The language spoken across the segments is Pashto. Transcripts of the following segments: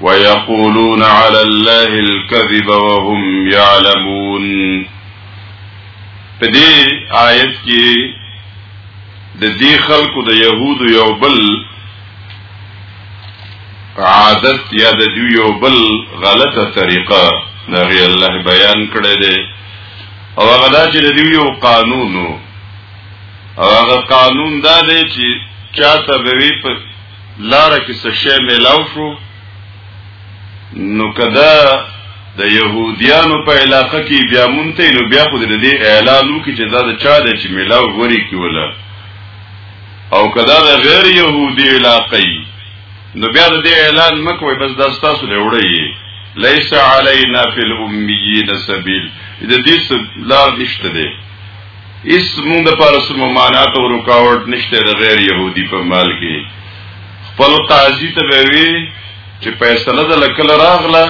ويقولون على الله الكذب وهم يعلمون په دې آیت کې د دې خلکو د يهودو یو بل عادت یا د دوی یو بل غلطه طریقه دا غي الله بیان کړی دی او هغه دا چې د دوی یو قانون او هغه قانون دا دی چې چاته به وي په لار کې څه شی میلاو شو نو کدا د يهوديانو په علاقه کې بیا مونته نو بیا خو د دې اعلان وکړي چې دا د چا د چې ملاو غوري کیوله او کدا د غیر يهودي علاقې نو بیا د دې اعلان مکوې بس دا تاسو له وړي ليس علينا في الاميين سبيل د دې لار نشته ده اس موږ د پاره سم ممانعت او رکاوټ نشته د غیر يهودي په مال کې خپل قاضي ته وی چې فیصله د لکل راغله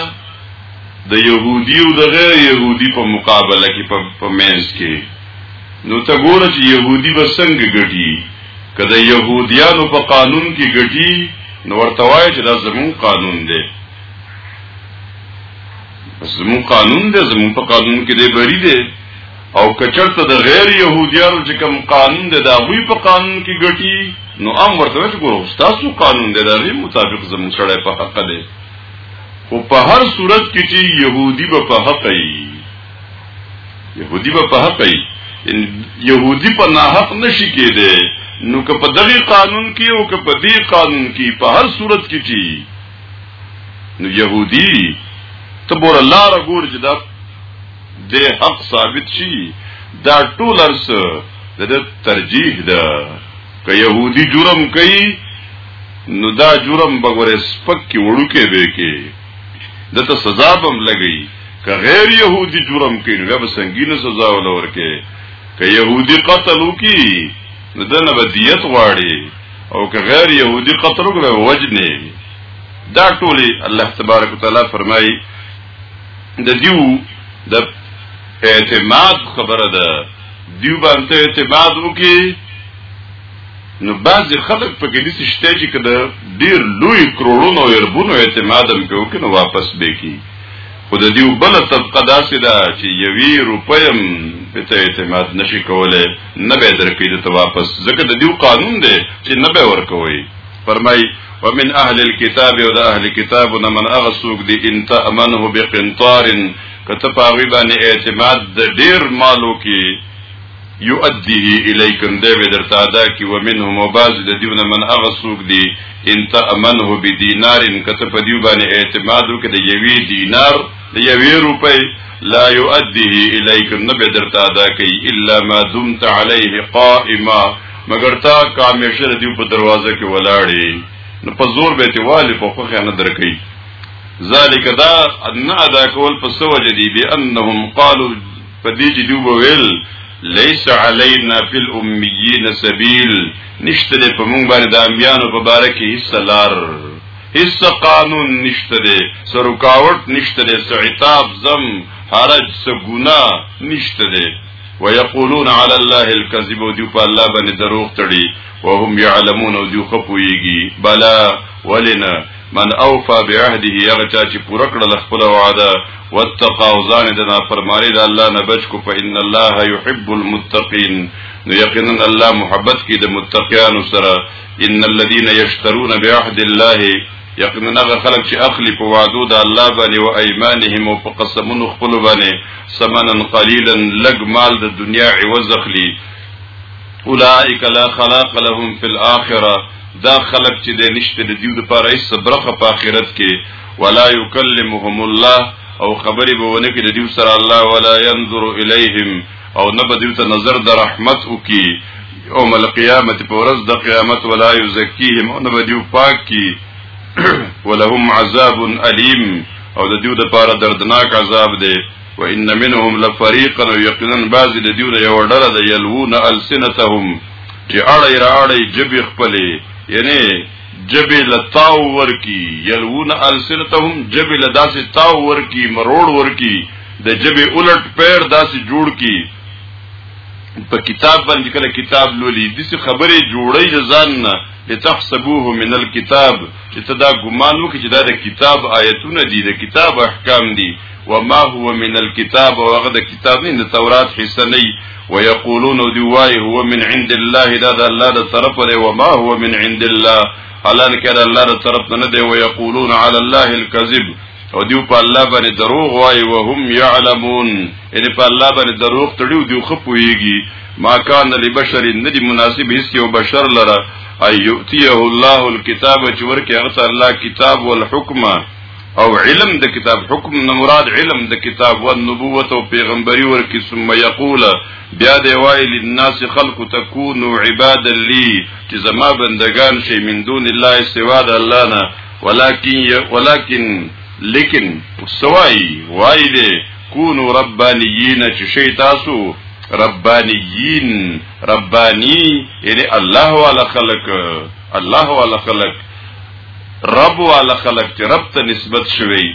د يهودي او د غیر يهودي په مقابله کې په مینس کې نو ته ګوره چې يهودي به څنګه ګټي کله يهوديانو په قانون کې ګټي نو ورته وایي چې دا زمون قانون دی زمون قانون دی زمون په قانون کې دی بری دی او کچرته د غیر يهوديانو چې کوم قانون دی دا غوي په قانون کې ګټي نو ام ورته چې ګورو تاسو قانون دی دا غي مطابق زموږ سره په حق دی خو په هر صورت کې چې يهودي به په حق وي يهودي به په حق وي يهودي په ناحق نشي کېده نو که په دغه قانون کې او که په دې قانون کې په هر صورت کې چې نو يهودي ته بور الله را ګور چې دا د حق ثابت شي دا ټول ارس د ترجیح ده که يهودي جرم کوي نو دا جرم بغوره سپک کې وړو کې به کې دته سزا بم لګي که غیر يهودي جرم کوي نو به سنگینه سزا ولور کې که يهودي قتل وکي نو دنه به دیت غواړي او که غیر يهودي قتل وکړي وجنه دا ټولي الله تبارک وتعالى فرمایي د دیو د اعتماد خبره ده دیو باندې اعتماد وکي نو بعض خلک په کې دي شته چې کده ډیر لوی کروڑونو او اربونو اعتماد هم کوي کنه واپس به کی خو د دیو بل طبقه داسې ده چې یوی روپیم په اعتماد نشي کولای نه به درکې د واپس ځکه د دیو قانون دی چې نه به ورکوي فرمای ومن اهل الكتاب او د اهل کتاب نه من هغه څوک دی ان تامنه بقنطار کته پاوی باندې اعتماد د ډیر مالو کې يؤديه اليكم ده به درته ادا کی ومنهم وباز د دیونه من هغه څوک دی ان تامنه بدینار کته په دیو باندې اعتماد وکړي یوی دینار د یوې روپۍ لا يؤديه اليك نه به درته ادا کوي الا ما دمت عليه قائما مگر تا کامیشر دی په دروازه کې ولاړې نو په زور به ته والي په خوخه نه درکې ذالک دا ان ادا کول په سو جدي بي انهم قالوا پدې چې دی وویل ليس علينا في الاميين سبيل نشته په مونږ باندې د اميانو په باره کې هیڅ لار هیڅ قانون نشته دی سرکاوټ نشته دی سعتاب زم حرج سګونا نشته دی ويقولون على الله الكذب وديو په الله باندې دروغ تړي وهم يعلمون وديو خپويږي بلا ولنا من اوفى بعهده هغه چا چې پوره کړل خپل وعده واتقى ځان د نافرمانی د الله نه بچ کو فإن الله يحب المتقين نو یقینا الله محبت کی د متقیانو سره ان الذين يشترون بعهد الله یقینا هغه خلک چې اخلي په وعدو د الله باندې او ايمانهم او په قسمونو خپل باندې سمنن قليلا لګ مال د دنیا عوض اخلي اولئک لا خلاق لهم فی الاخره دا خلق چې د نشته د دیو د پاره هیڅ برخه په آخرت کې ولا یکلمهم الله او خبرې به ونه کې د دیو سره الله ولا ينظر الیهم او نه به دیو ته نظر د رحمت وکي او مل قیامت په ورځ د قیامت ولا یزکیهم او نه به دیو پاک کی ولهم عذاب الیم او د دیو د پاره دردناک عذاب دی و ان منهم لفریقا یقینا بعض د دیو د یو ډله د یلوون السنتهم چې اړه را اړه جبې خپلې یعنی جبې لتاو ورکی یلوون السنتهم جبې لداسې تاو ورکی مروړ ورکی د جبه الټ پیر داسې جوړ کی په کتاب باندې کله کتاب لولي د څه خبرې جوړي ځان نه لتحسبوه من الكتاب چې ته دا ګمان وکړي چې دا د کتاب آیتونه دي د کتاب احکام دي وما هو من الكتاب وغد کتاب نه د تورات حصہ نه ويقولون دی وای هو من عند الله دا د الله د طرف دی وما هو من عند الله الان کړه الله د طرف نه دی ويقولون على الله الكذب او دیو په الله باندې دروغ وای او هم يعلمون ان په الله باندې دروغ تړیو دیو خپويږي ما کان لبشر ندی مناسب هیڅ یو بشر لره اي يؤتيه الله الكتاب چې ورکه هغه الله کتاب والحکم او علم د کتاب حکم نه مراد علم د کتاب او نبوت او پیغمبري ورکی ثم یقول بیا دی وای للناس خلق تكونوا عبادا لي چې زما بندگان شي من دون الله سوا د الله نه ولكن ولكن لیکن سوای وای دې کونو ربانیین چې شي تاسو ربانیین ربانی یعنی الله والا خلق الله والا خلق رب والا خلق چې رب ته نسبت شوی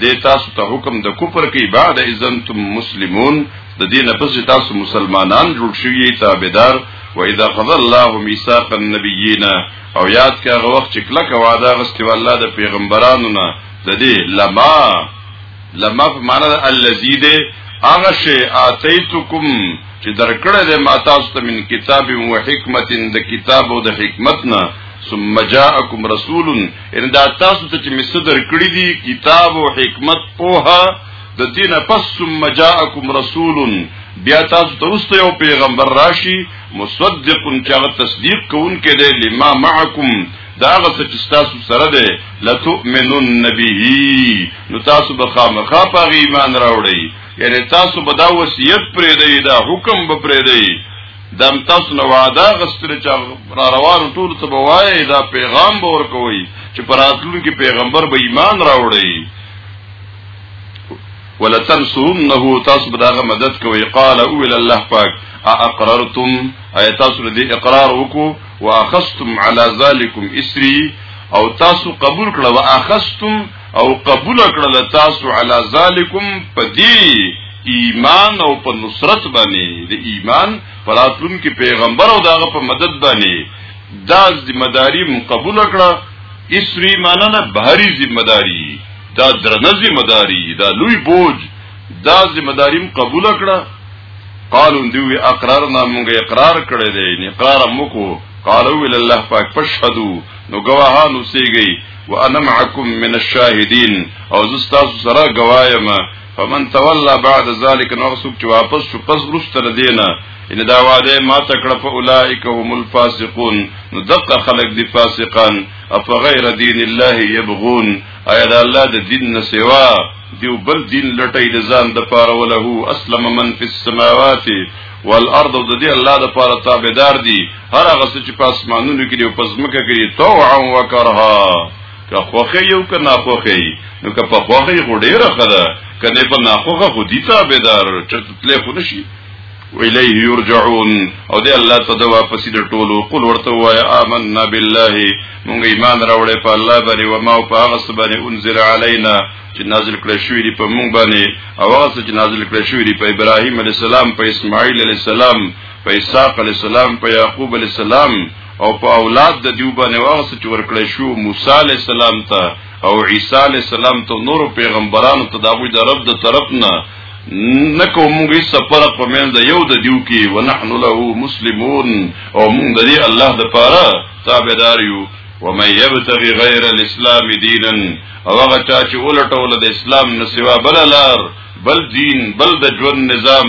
دې تاسو ته حکم د کفر کوي بعد اذن تم مسلمون د دې نه پس تاسو مسلمانان جوړ شوی تابعدار و اذا خذ الله ميثاق النبيين او یاد کړه هغه وخت چې کله وعده غستې والله د پیغمبرانو نه د دې لما لما په معنا د الذي دې هغه شی اتیتکم چې درکړه دې ما تاسو ته من کتاب او حکمت د کتاب او د حکمت نه ثم جاءکم رسول ان دا تاسو ته چې مصدر کړی دي کتاب او حکمت پوها د دین پس ثم جاءکم رسول بیا تاسو ته وروسته یو پیغمبر راشي مصدق چې هغه تصدیق کوونکی دی لما معکم دا هغه چې تاسو سره دی لتؤمنن به نو تاسو به خامخا په ایمان راوړی یعنی تاسو به دا وصیت پرې دی دا حکم به پرې دی دم تاسو نو وعده غستل چې را روانو ټول ته بوای دا پیغام به ورکوي چې پراتلو کې پیغمبر به ایمان راوړي ولتنصرنه تاسو به داغه مدد کوي قال او الى الله پاک اقررتم اي تاسو دې اقرار وکړو واخذتم على ذلكم اسري او تاسو قبول کړو واخذتم او قبول کړل تاسو علی ذالکم پدی ایمان او په نصرت باندې د ایمان پراتون کې پیغمبر او داغه په مدد باندې دا ذمہ داری مون قبول کړه اسری معنی نه بهري ذمہ داری دا درنه ذمہ داری دا لوی بوج دا ذمہ داری مون قبول کړه قالو دوی اقرارنا مونږه اقرار کړی دی نه اقرار مکو قالو ول الله پاک فشهدو نو گواهانو سیږي وانا معكم من الشاهدين او زستاسو سره گوایم فمن تولى بعد ذلك نو څوک چې واپس شو پس ورسته دینه ان دا وعده ما تکړه په اولائک هم الفاسقون نو دغه خلق دي فاسقان اف غیر دین الله يبغون ایا دا الله د دین نه سوا دیو بل دین لټی د ځان د پاره وله اسلم من فی السماوات والارض د دې الله د پاره تابعدار دي هر هغه څه چې په اسمانونو کې دی او په ځمکه کې دی طوعا وکرها که خوخه یو که ناخوخه نو که په خوخه خو ډیره خده کنه په ناخوخه خو دي تابعدار چې تلې خو نشي ویلیه یرجعون او دی الله ته د واپسی د ټولو قل ورته وای آمنا بالله مونږ ایمان راوړې په الله باندې و ما او په هغه څه باندې انزل علینا چې نازل کړی شوی دی په مونږ باندې او هغه څه چې نازل کړی شوی دی په ابراهیم علی السلام په اسماعیل علی السلام په اسحاق علی السلام په یعقوب علی السلام او په اولاد د دیو باندې واغس چې ورکړې شو موسی علی السلام ته او عیسی علی السلام ته نور پیغمبرانو ته داوی د رب د طرف نه نکو موږ یې سفر په مل د یو د دیو کې ونحن له مسلمون او موږ د دې الله د پاره تابعدار یو ومن يبتغي غير الاسلام دينا او هغه چا چې ولټول د اسلام نه سوا بل لار بل دین بل د ژوند نظام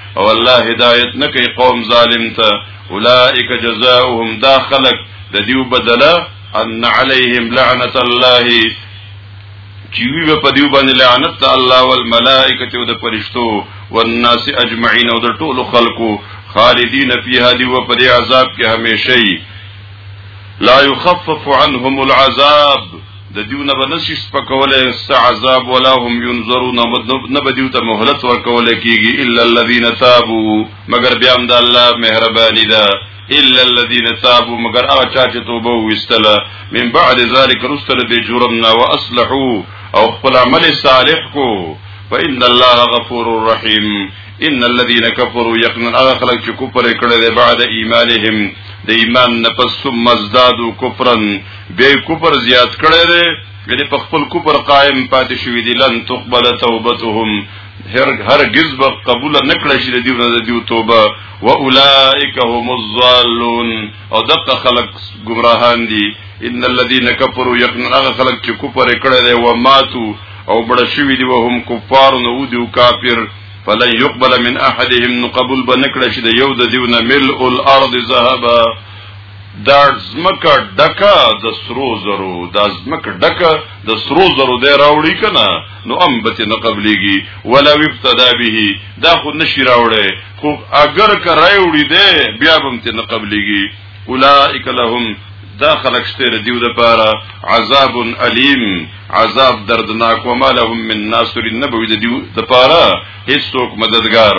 او الله هدایت نه کوي قوم ظالم ته اولئک جزاؤهم دا خلق د دیو بدله ان علیهم لعنت الله چې وی په دیو باندې لعنت ته الله والملائکه او د فرشتو والناس اجمعین او د ټولو خلقو خالدین فیها دی و پر عذاب کې همیشئ لا یخفف عنهم العذاب د دیو نه بنشي سپکولای ست عذاب ولا هم ينظرون نه بدیو ته مهلت ورکول کیږي الا الذين تابوا مگر بیا هم د الله مهرباني ده الا الذين تابوا مگر هغه چا چې توبه وستله من بعد ذلك رسل بجرمنا واصلحوا او خپل عمل صالح کو فان الله غفور رحيم ان الذين كفروا يقنن هغه خلک چې کوپر کړي بعد ایمانهم د ایمان نه پس ثم ازدادوا کفرا بیا کفر زیات کړی دی یعنی په خپل کفر قائم پاتې شوی دی لن تقبل توبتهم هر هرگز به قبول نکړی شي د دې ورځې دی توبه واولائک هم الضالون او دغه خلق گمراهان دي ان الذين كفروا يقنن هغه خلق چې کفر کړی دی و ماتو او بڑ شوی دی وهم کفار نو دی کافر فلن يقبل من احدهم نقبل بنکړه شي د یو د دیونه ملء الارض ذهبا دا زمکه ډکه د سرو زرو دا زمکه ډکه د سرو زرو دی راوړي کنه نو ام بت نه قبليږي ولا ابتدا به دا خو نشي راوړي خو اگر کرای وړي دی بیا هم ته نه قبليږي اولائک لهم دا خلق شته دیو د پاره عذاب الیم عذاب دردناک وما لهم من ناصر نبوی د دیو د پاره هیڅوک مددگار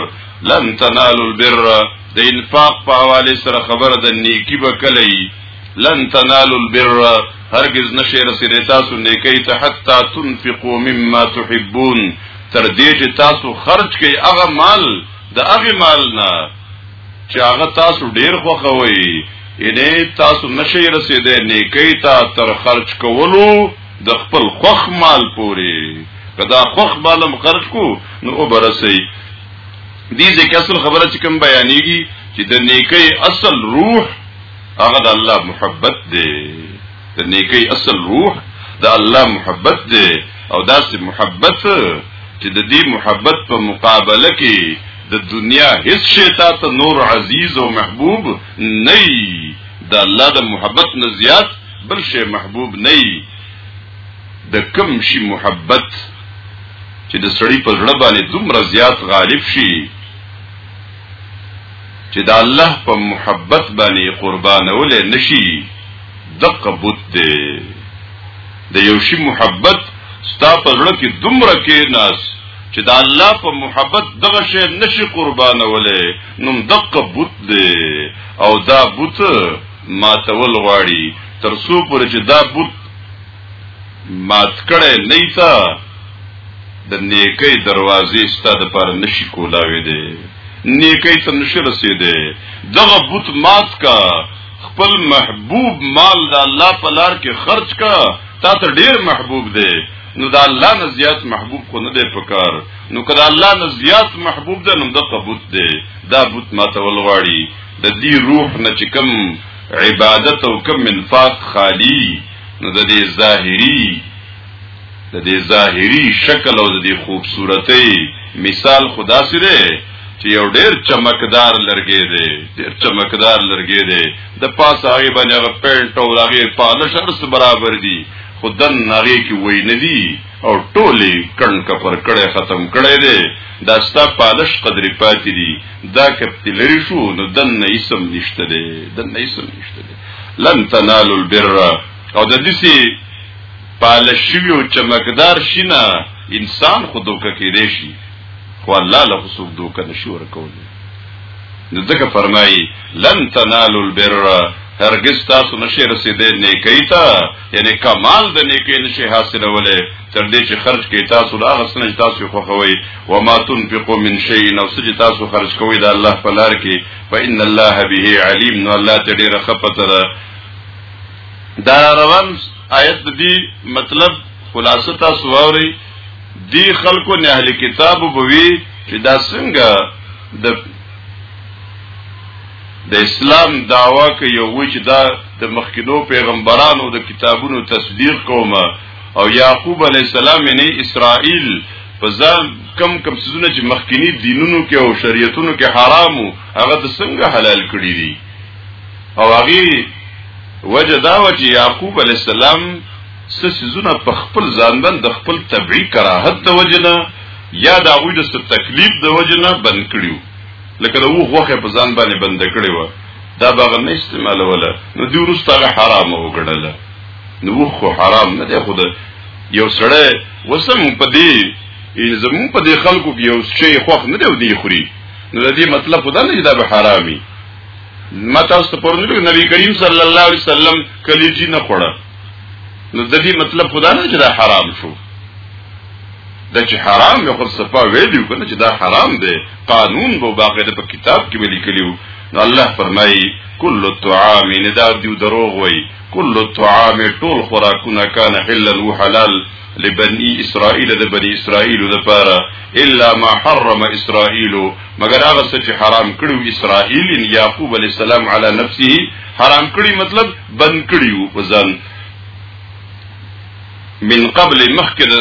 لن تنالوا البر د انفاق په حواله سره خبره د نیکی به کلی لن تنالوا البر هرگز نشي رسیدای تاسو نیکی ته حتا تنفقوا مما تحبون تر دې چې تاسو خرج کړئ هغه مال د هغه مال نه چې هغه تاسو ډیر خوښوي یعنی تاسو نشي رسیدای نیکی ته تر خرج کولو د خپل خوخ مال پوري کدا خوخ مالم خرج کو نو وبرسي دې ځکه اصل خبره چې کوم بیانېږي چې د نیکی اصل روح هغه د الله محبت دی د نیکی اصل روح د الله محبت دی او داسې محبت چې د دې محبت په مقابله کې د دنیا هیڅ شی ته نور عزیز او محبوب نه د الله د محبت نه زیات بل شی محبوب نه د کم شي محبت چې د سړی په زړه باندې دومره زیات غالب شي چې د الله په محبت باندې قربانول نشي دقه بوت دی د یو شي محبت ستا په زړه کې دومره کې ناس چې د الله په محبت دغه شی نشي قربانولې نو دقه بوت دی او دا بوت ماتول غواړي تر څو پورې چې دا بوت مات کړي نه تا د نیکی دروازې ستاسو لپاره نشي کولاوي دي نیکی ته نشي رسیدي دغه بوت مات کا خپل محبوب مال د الله په لار کې خرج کا تا ته ډیر محبوب دی نو دا الله نه زیات محبوب خو نه دی پکار نو کله الله نه زیات محبوب ده نو د قبوت دی دا بوت ماته ولغواړي د دې روح نه چې کوم عبادت او کوم انفاق خالی نو د دې ظاهری د دې ظاهری شکل او د دې خوبصورتۍ مثال خدا سره چې یو ډیر چمکدار لرګی دی ډیر چمکدار لرګی دی د پاسه هغه باندې هغه پینټ او هغه پالش هر څه برابر دي خدن هغه کې وای نه دي او ټولی کڼ کپر کړی ختم کړی دی دا ستا پالش قدری پاتی دی دا کپتی لری شو نو دن نیسم نشته دی دن نیسم نشته دی لن تنالو البر او دا دیسی پالش شوی او چمکدار شینا انسان خودو ککی دیشی خو الله له سوق دو کنه شو ورکولی نو ځکه فرمایي لن تنالو البر هرگز تاسو نشي رسیدې نیکی ته یعنی کمال د نیکی نشي حاصلولې تر دې چې خرج کې تاسو لا غسنه تاسو خوخوي و ما تنفقوا من شيء نو سج تاسو خرج کوي د الله په لار کې فإن الله به عليم نو الله ته ډیره خپته ده دا روان آیت دی مطلب خلاصه تاسو ووري دی خلکو نه اهل کتاب بوي چې دا څنګه د د اسلام داوا کوي یو چې دا د مخکینو پیغمبرانو د کتابونو تصدیق کوم او یعقوب علی السلام نه اسرائیل په ځان کم کم سيزونه چې مخکینی دینونو کې او شریعتونو کې حرامو هغه د څنګه حلال کړی دي او هغه وجه دا و چې یعقوب علی السلام سيزونه په خپل ځان باندې د خپل طبيعي کراهت د وجنه یا دا غوی د تکلیف د وجنه بند کړیو لکه د وو غوخه په ځان باندې بند کړی و دا به هغه نه استعمالوله نو دی وروسته هغه حرامه وګڼله نو اوښ خو حرام نه دی خو د یو سړی اوس هم په دې زمون په دې خلکو کې یو شی خوښ نه دی او دی خوري نو د دې مطلب خدا نه دا به حرامي ما تاسو ته پرونی نبی کریم صلی الله علیه وسلم کلیجی نه خوړه نو د دې مطلب خدا نه چې دا حرام شو دا چې حرام یو خو صفا ویلو کنه چې دا حرام دی قانون به باقاعده په کتاب کې ویل کلیو نو الله فرمایي کل الطعام نه دا دیو دروغ وای کل الطعام ټول خوراکونه کان حلا و حلال لبني اسرائيل د بني اسرائيل لپاره الا ما حرم اسرائيل مگر هغه څه چې حرام کړو اسرائيل يعقوب عليه السلام على نفسه حرام کړی مطلب بند کړیو وزن من قبل مخکد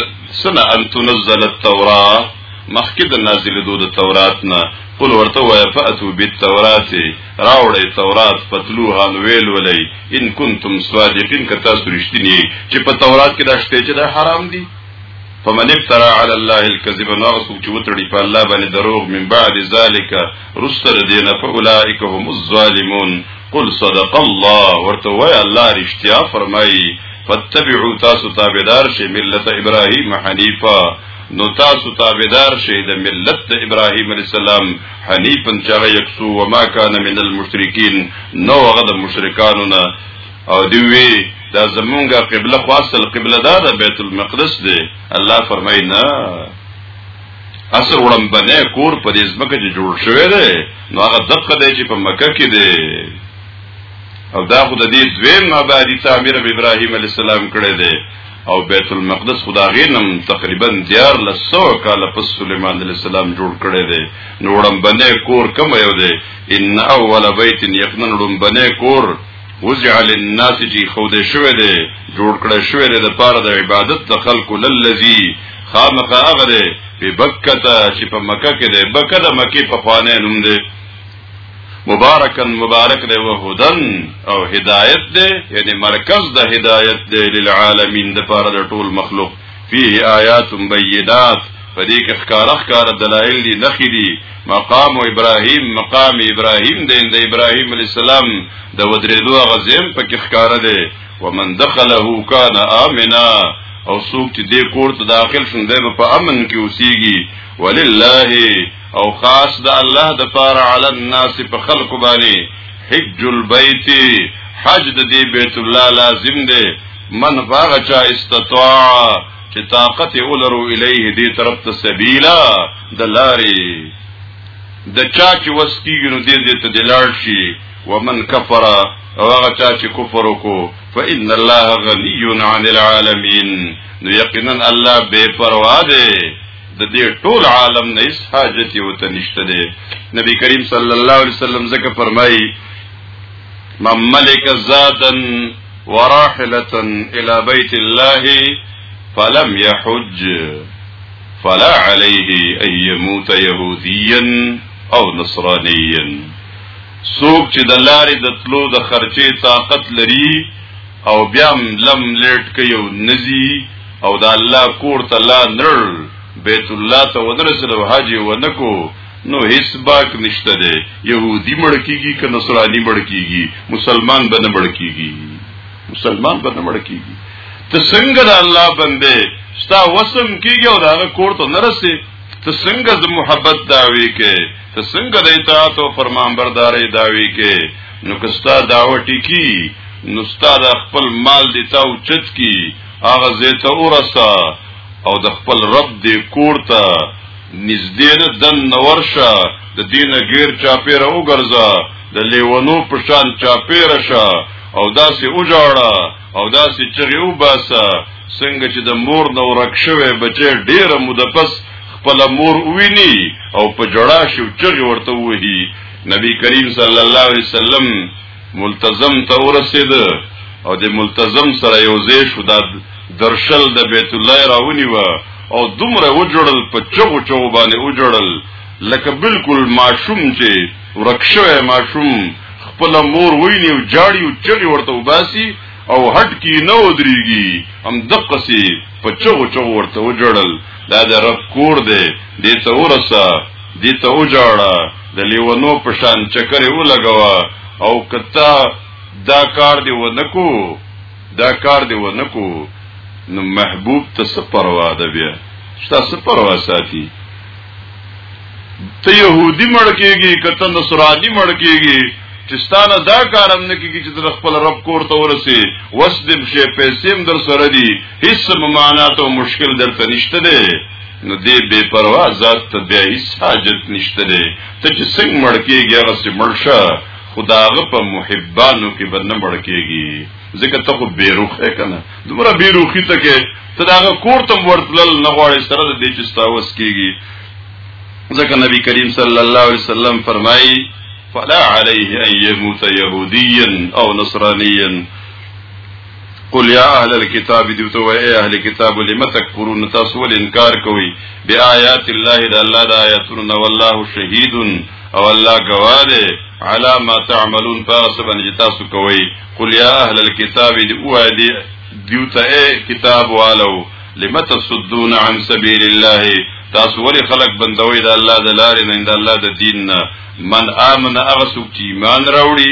سنه ان تنزل التوراه مخکد نازل دو د تورات نه قل ورته وای فاتو بالتورات راوړی تورات پتلوها نو ویل ولای ان کنتم صادقین که تاسو رښتینی چې په تورات کې دا شته چې دا حرام دي فمن ابترا علی الله الكذب نو هغه څوک چې وتړي په الله باندې دروغ من بعد ذالک رسته د دینه فاولائک هم الظالمون قل صدق الله ورته وای الله رښتیا فرمایي فتبعوا تاسو تابعدار شئ ملت ابراهیم حنیفا نو تاسو تابعدار شئ د ملت د ابراهیم علی السلام حنیفا چې هغه یکسو و ما کان من المشرکین نو هغه د مشرکانو نه او دی وی دا زمونږه قبله خاصه قبله ده د بیت المقدس ده الله فرمایي نه اصل وړمبنه کور په دې ځمکه چې جوړ شوی دی نو هغه دقه دی چې په مکه کې دی او دا خو د دې دویم مبادی تعمیر اب ابراهیم علی السلام کړی دی او بیت المقدس خدا غینم تقریبا دیار لسو کال پس سلیمان علیہ السلام جوړ کړی دی نو وړمبنه کور کوم یو دی ان اول بیت یقینا وړمبنه کور وجعل الناس جی خود شوه دے جوړ کړه شوه دے د پاره د عبادت د خلق للذي خامخا غره په بکتا چې په مکه کې ده بکه د مکه په خوانه نوم ده مبارکن مبارک ده او هدن او هدایت ده یعنی مرکز د هدایت ده للعالمین د پاره د ټول مخلوق فيه آيات بينات په دې کې ښکاره ښکاره دلایل دي نخې دي مقام ابراهیم مقام ابراهیم دی د ابراهیم علی السلام د ودریدو غزم په کې ښکاره دی ومن دخله کان امنا او څوک چې دې کور ته داخل شون دی په امن کې اوسيږي ولله او خاص د الله د پاره علی الناس په خلق باندې حج البيت حج د دې بیت الله لازم دی من باغ چا استطاع چې طاقت ولرو الیه دې طرف ته سبیلا د لارې د چا چې وسکیږي نو دې دې ته دلار شي ومن کفر او هغه چا چې کفر وکړو فإن الله غني عن العالمين نو یقینا الله بے پروا دی د دې ټول عالم نه هیڅ حاجت یو ته نشته دی نبی کریم صلی الله علیه وسلم زکه فرمایي مملک زادن وراحلة الى بيت الله فلم يحج فلا عليه ان يموت يهوديا او نصرانيا سوق چې د لارې د تلو د خرچې طاقت لري او بیا لم لیټ کوي او نزي او د الله کور ته لا نړ بیت الله ته ودرسل او حج ونکو نو هیڅ باک نشته دی يهودي مړ کیږي که نصراني مړ کیږي مسلمان به نه مړ کیږي مسلمان به نه مړ کیږي ته څنګه د الله بنده ستا وسم کیږي او دا کور ته نه رسي ته څنګه د محبت داوي کې ته څنګه د اطاعت او فرمانبرداري داوي کې نو کستا دعوه ټکی نو ستا د خپل مال دی تا او چت کی هغه زیته اورسا او د خپل رب دی کور ته نږدې نه دن نورشه د دینه غیر چاپیره وګرځه د لیونو په شان چاپیره شه او داسې وجاړه او داسې چغې وباسه څنګه چې د مور نه ورک شوی بچی ډیره موده پس خپل مور ویني او په جړا شو چغې ورته وهي نبی کریم صلی الله علیه وسلم ملتزم ته ورسید او د ملتزم سره یو ځای شو دا درشل د بیت الله راونی و او دومره وجړل په چغو چغو باندې وجړل لکه بالکل ماشوم چې ورکشوه ماشوم خپل مور ویني او جاړي او چغي ورته وباسي او هټ کی نه ودرېږي هم دقه سي په چغو چغو ورته وجړل دا د رب کور دی دې ته ورسه دې ته وجاړه د لیونو په شان چکرې ولګوا او کتا دا کار دی ونکو دا کار دی ونکو نو محبوب ته سپروا ده بیا شتا سپروا ساتي ته يهودي مړ کېږي کته نصراني مړ کېږي چې ستانه دا کارم نه کیږي چې در خپل رب کور ته ورسي وسدم شي پیسې هم در سره دي هیڅ ممانعات او مشکل درته نشته دی نو دې بے پروا ذات ته بیا هیڅ حاجت نشته دی ته چې څنګه مړ کېږي هغه سي مړ شه خداغه په محبانو کې به نه مړ کېږي ځکه ته خو بیروخه کنه دومره بیروخی ته کې ته داغه کور تم ورتلل نه غواړي سره د دې چې ستاوس کېږي ځکه نبی کریم صلی الله علیه وسلم فرمایي فلا عليه ان يموت يهوديا او نصرانيا قل یا اهل الكتاب دی تو ای اهل کتاب لم تکفرون تاسو ول انکار کوي بیاات الله د الله د آیاتونو والله شهید او الله گواهه علا ما تعملون فاسبن تاسو کوي قل یا اهل الكتاب دی او دی دیو ته کتاب والو لم تصدون عن سبیل الله تاسو ول خلق بندوي د الله د لارې نه د الله د دین نه من امن اغسو کی ایمان راوړي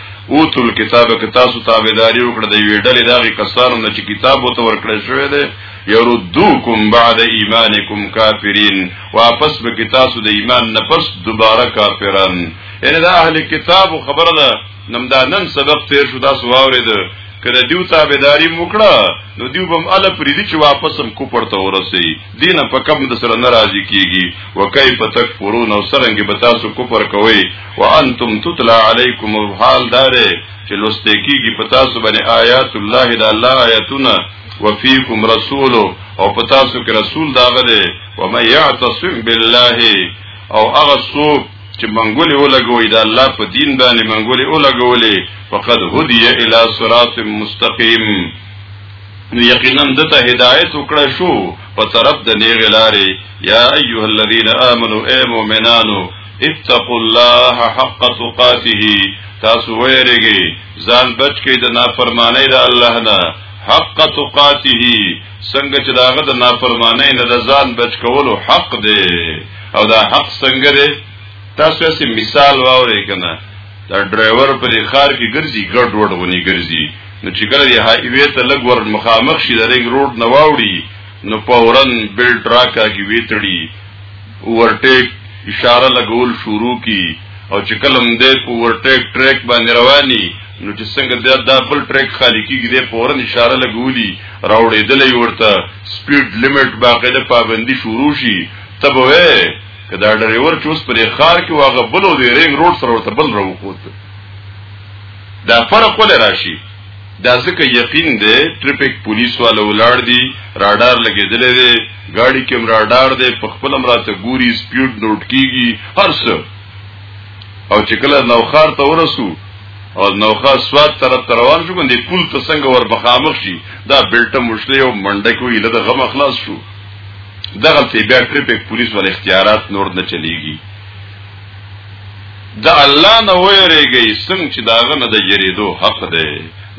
او تل کتاب کې تاسو تابعداري وکړه د وی ډلې داغي کسانو نه چې کتاب وته ورکړی شوی دی يردوکم بعد ایمانکم کافرین واپس به کې تاسو د ایمان نه پس دوباره کافران یعنی دا اهل کتاب خبره ده نم دا نن سبق تیر شو دا سواورید کله دیو تابعداري وکړه نو دیو بم ال پریدي چې واپس هم کو پړته ورسي دینه په کوم د سره ناراضي کیږي وکيف تکفرون او سرنګ به تاسو کفر کوي وانتم تتلى عليكم الحال دار چې لسته کیږي په تاسو باندې آیات الله د الله آیاتونه وفيكم رسول او په تاسو کې رسول داغه دی ومن يعتصم بالله او هغه څوک چې منګولې ولګوي د الله په دین باندې منګولې ولګولې فقد هدي الى صراط مستقيم نو یقینا دته هدایت وکړه شو په طرف د نیغه لارې یا ایها الذین آمنو ای مؤمنانو اتقوا الله حق تقاته تاسو ویریږئ ځان بچ کړئ د نافرمانی د الله نه حق تقاته څنګه چې داغه د نافرمانی نه د ځان بچ کولو حق دی او دا حق څنګه دی تاسو یې مثال واورئ کنه دا ډرایور په ښار کې ګرځي ګډ وډ غونی ګرځي نو چې کله دی های وی ته لګ ور مخامخ شي د رنګ روډ نه واوړي نو پورن بیل ټراکا کی ویتړي اورټیک اشاره لګول شروع کی او چې کلم دې په ورټیک ټریک باندې رواني نو چې څنګه دا د خپل ټریک خالی کیږي د پورن اشاره لګولي راوړېدلې ورته سپیډ لیمټ باقاعده پابندي شروع شي تبوي کدا ډرایور چوس پر خار کې واغه بلو دی رینګ روډ سره ورته بل راوخوت دا فرق ولې راشي دا ځکه یقین دی ټریفیک پولیس والا ولاړ دي رادار لګیدلې دی گاڑی کې رادار دی په خپل امراته ګوري سپیډ نوٹ کیږي هر څه او چې کله نوخار ته ورسو او نوخار سواد طرف ته روان شو باندې پول ته څنګه ور بخامخ شي دا بیلټه مشله او منډه کوي لږه غم خلاص شو دغه ته بیا ټریفیک پولیس ول اختیارات نور نه چلیږي د الله نه ویریږي څنګه چې داغه نه د یریدو حق دی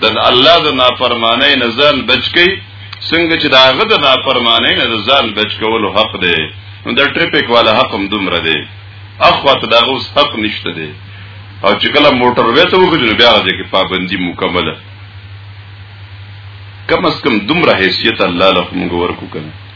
د الله د نافرمانی نه ځان بچ کی څنګه چې داغه د نافرمانی نه ځان بچ کولو حق دی نو د ټریفیک والا حق هم دومره دی اخوات داغه اوس حق نشته دی او چې کله موټر وې ته وګورئ بیا د کې پابندي مکمله کم از کم دومره حیثیت الله له موږ ورکو کنه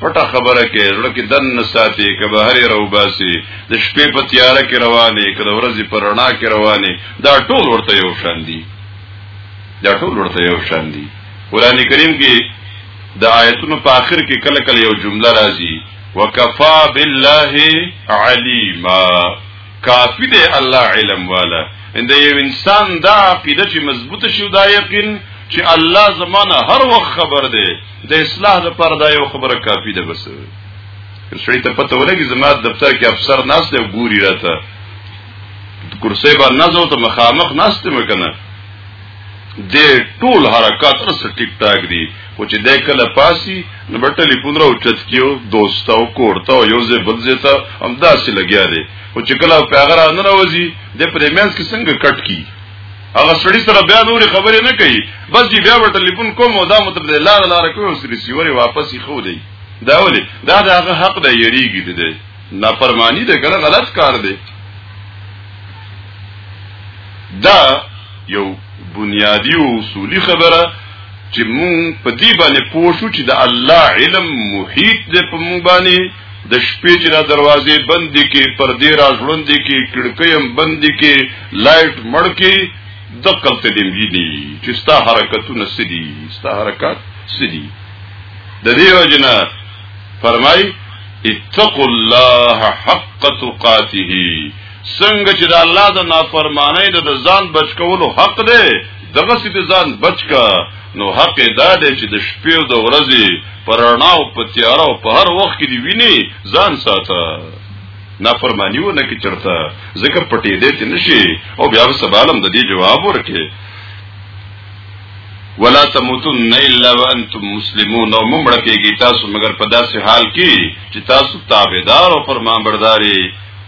پټه خبره کې زړه کې دن نه ساتي که بهر راو باسي د شپې په تیاره کې روانې که د ورځې په رڼا کې روانې دا ټول ورته یو شان دي دا ټول ورته یو شان دي قران کریم کې د آیتونو په آخر کې کله کله یو جمله راځي وکفا بالله علیما کافی دی الله علم والا اند یو انسان دا عقیده چې مضبوط شو دا یقین چې الله زمانه هر وخت خبر دی د اصلاح لپاره دا یو خبره کافی ده بس سړی ته پته ولګي زما دفتر کې افسر ناس دی ګوري راته کرسي باندې نازو ته مخامخ ناس ته مکنه د ټول حرکات رس ټیک ټاک دي خو چې د کله پاسي نو په ټلیفون راو چت کیو دوست او کورته او یو ځای بل ځای ته هم داسې لګیا دي خو چې کله په هغه نه راوځي د پریمنس کې څنګه کټ کی هغه سړی سره بیا نور خبرې نه کوي بس دی بیا ورته ټلیفون کوم او دا مطلب دی لار لار کوم سری سیوري واپس یې خو دی دا ولي دا د هغه حق دی یریږي دی نافرمانی دی کنه غلط کار دی دا یو بنیادی او اصولی خبره چې مونږ په دې باندې پوه شو چې د الله علم محیط دی په مونږ باندې د شپې چې دا دروازې بندې کې پردې را ژوندې کې کړکۍ هم بندې کې لایټ مړ کې د قلت دې ویني چې ستا حرکتونه سدي ستا حرکت سدي د دې وجنه فرمای اتقوا الله حق تقاته څنګه چې د الله د نافرمانی د ځان بچ کولو حق دی دغه سي ځان بچکا نو حق دا دی چې د شپې او د ورځې پر رڼا او په تیار او په هر وخت کې دی ویني ځان ساته نافرمانی و نه کی چرته ذکر پټې دې ته نشي او بیا سبالم د دې جواب ورکې ولا تموتن الا وانتم مسلمون او ممړه کېږي تاسو مگر په داسې حال کې چې تاسو تابعدار او فرمانبرداري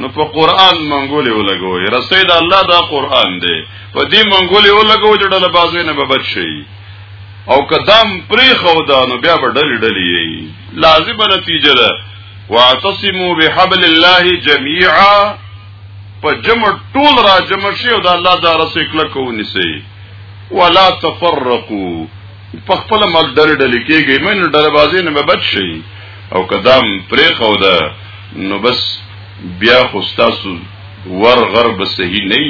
نو په قران منګولې ولګوي رسید الله دا قران دی په دې منګولې ولګوي چې ډله بازوي نه به بچ شي او قدم پری خو دا نو بیا به ډلې ډلې لازمه نتیجه ده واعتصموا بحبل الله جميعا په جمع ټول را جمع شي او د الله دا رسې کله کو نسی ولا تفرقوا په خپل مل ډلې ډلې کېږي مې ډلې بازي نه بچ شي او قدم پرې خو ده نو بس بیا خو تاسو ور غر به صحیح نه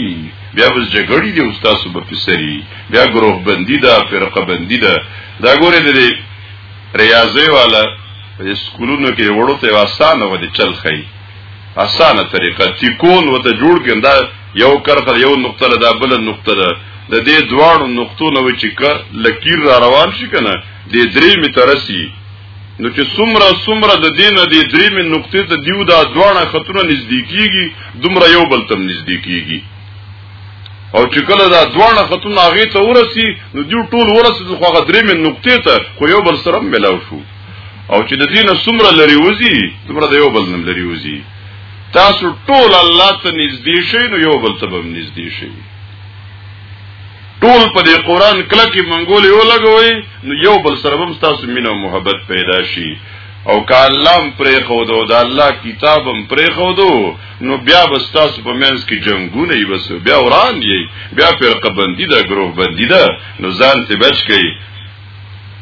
بیا بس جګړې دی استاد به پسری بیا ګروه بندی ده فرقه بندی ده دا ګوره دې ریاضي والا په سکولونو کې وړو ته آسان و دي چل خي آسانه طریقه تیکون وته جوړ کیندا یو کرخه یو نقطه ده بل نقطه ده د دې دواړو نقطو نو چې لکیر را روان شي کنه د درې مترسي نو چې څومره څومره د دین د درې من نقطې ته دیو دا دوانه خطونه نږدې کیږي دومره یو بل تم نږدې کیږي او چې کله دا دوانه خطونه هغه ته ورسی نو دیو ټول ورسی د خوغه درې من نقطې ته خو یو بل سره ملاو شو او چې د دین څومره لري وزي دومره د یو بل نم لري وزي تاسو ټول الله ته نږدې شئ نو یو بل ته به نږدې شئ ټول په دې قران کله کې منګولې ولګوي نو یو بل سره هم تاسو مینه او محبت پیدا شي او کالام پرې خو دو دا الله کتابم پرې خو دو نو بیا بس تاسو په منځ کې جنگونه یې بس بیا وران یې بیا فرقه بندي ده ګروه بندي ده نو ځان ته بچ کړئ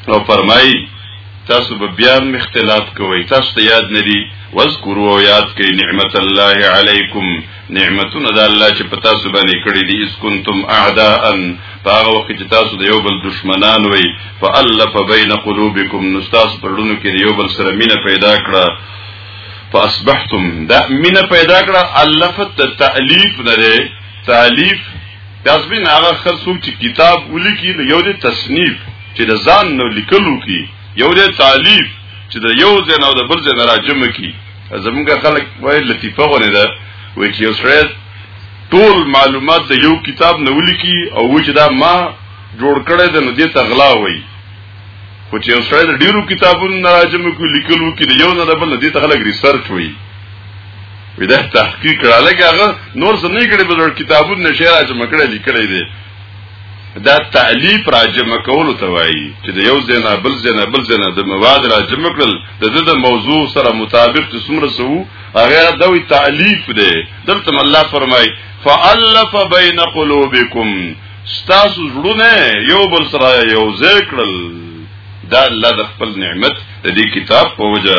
او فرمایي تاسو به بیا هم اختلاف کوئ تاسو ته یاد نه دي واذکروا او یاد کړئ نعمت الله علیکم نعمتونه د الله چې په تاسو باندې کړی دي اس کنتم اعداء په هغه وخت کې تاسو د یو بل دشمنان وئ فالف بین قلوبکم نو تاسو په ړونو کې د یو بل سره مینه پیدا کړه فاصبحتم دا مینه پیدا کړه الفت تعلیف نه دی تعلیف داسبین هغه خلصو چې کتاب ولیکي نو یو د تصنیف چې د ځان نو لیکلو کی یو د تعلیف چې د یو ځای نو د بل ځای نه راجم کی زمونږ خلک وایي لطیفه غونه ده وایي چې یو سره ټول معلومات د یو کتاب نه ولیکي او وجه دا ما جوړ کړی د نو دې تغلا وایي خو چې یو سره د ډیرو کتابونو نه راجم کو لیکلو کې د یو نه د بل دې تغلا ریسرچ وایي ودا تحقیق کړه لکه هغه نور څه نه کړي بل کتابونه نشه راځي مکړه لیکلې دي دا تعلیف راجم کول ته وایي چې د یو زینا بل زینا بل زینا د مواد راجم کړل د دې د موضوع سره مطابق چې څومره سو هغه دوی تعلیف دی دلته الله فرمایي فالف بین قلوبکم ستاسو زړونه یو بل سره یو ځای کړل دا الله د خپل نعمت د دې کتاب په وجه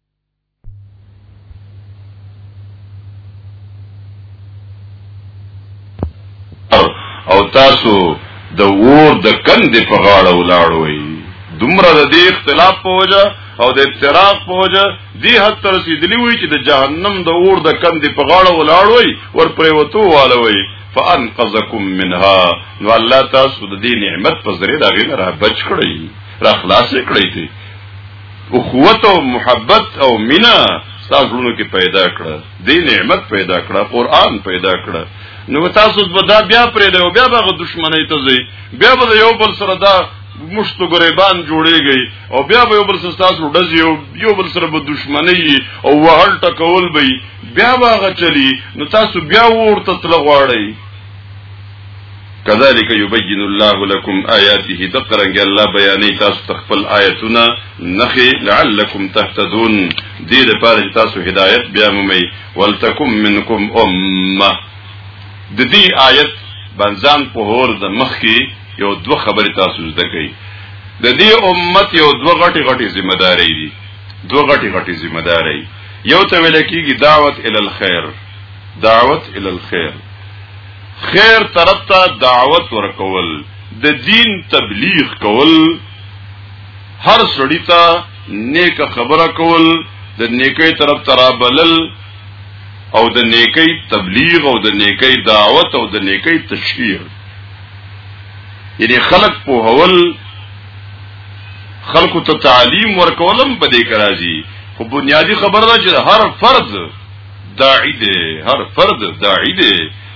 او تاسو د ور د کند په غاړه ولاړوي دومره د دې اختلاف په وجه او د افتراق په وجه دې حد تر رسیدلی وي چې د جهنم د اور د کند په غاړه ولاړوي ور پریوتو والوي فانقذکم منها نو الله تاسو د دې نعمت په ذریعہ دا غیر را بچ کړی را خلاص کړی ته اخوت او محبت او مینا تاسو ورونو کې پیدا کړه دې نعمت پیدا کړه قران پیدا کړه نو تاسو به دا بیا پرې دی او بیا به دښمنۍ ته ځي بیا به یو بل سره دا مشتو غریبان جوړیږي او بیا به یو بل سره تاسو ډزي او یو بل سره به دښمنۍ او وهل ټکول به بیا واغه چلی نو تاسو بیا ورته تل غواړئ كذلك يبين الله لكم آياته دقرنګ الله بیانې تاسو تخپل آیتونه نخي لعلكم تهتدون دې لپاره تاسو هدایت بیا مومي ولتکم منکم امه د دې آیت بنځان په هور د مخ کې یو دوه خبرې تاسو زده کړئ د دې امت یو دوه غټي غټي ذمہ داري دي دوه غټي غټي ذمہ داري یو ته ویل کېږي دعوت ال الخير دعوت ال الخير خیر طرف ته دعوت ورکول د دین تبلیغ کول هر سړی ته نیک خبره کول د نیکی طرف ته رابلل او د نیکی تبلیغ او د نیکی دعوت او د نیکی تشهیر یعنی خلق په هول خلق ته تعلیم ورکولم په دې کې راځي خو بنیادی خبره ده چې هر فرد داعی دی هر فرد داعی دی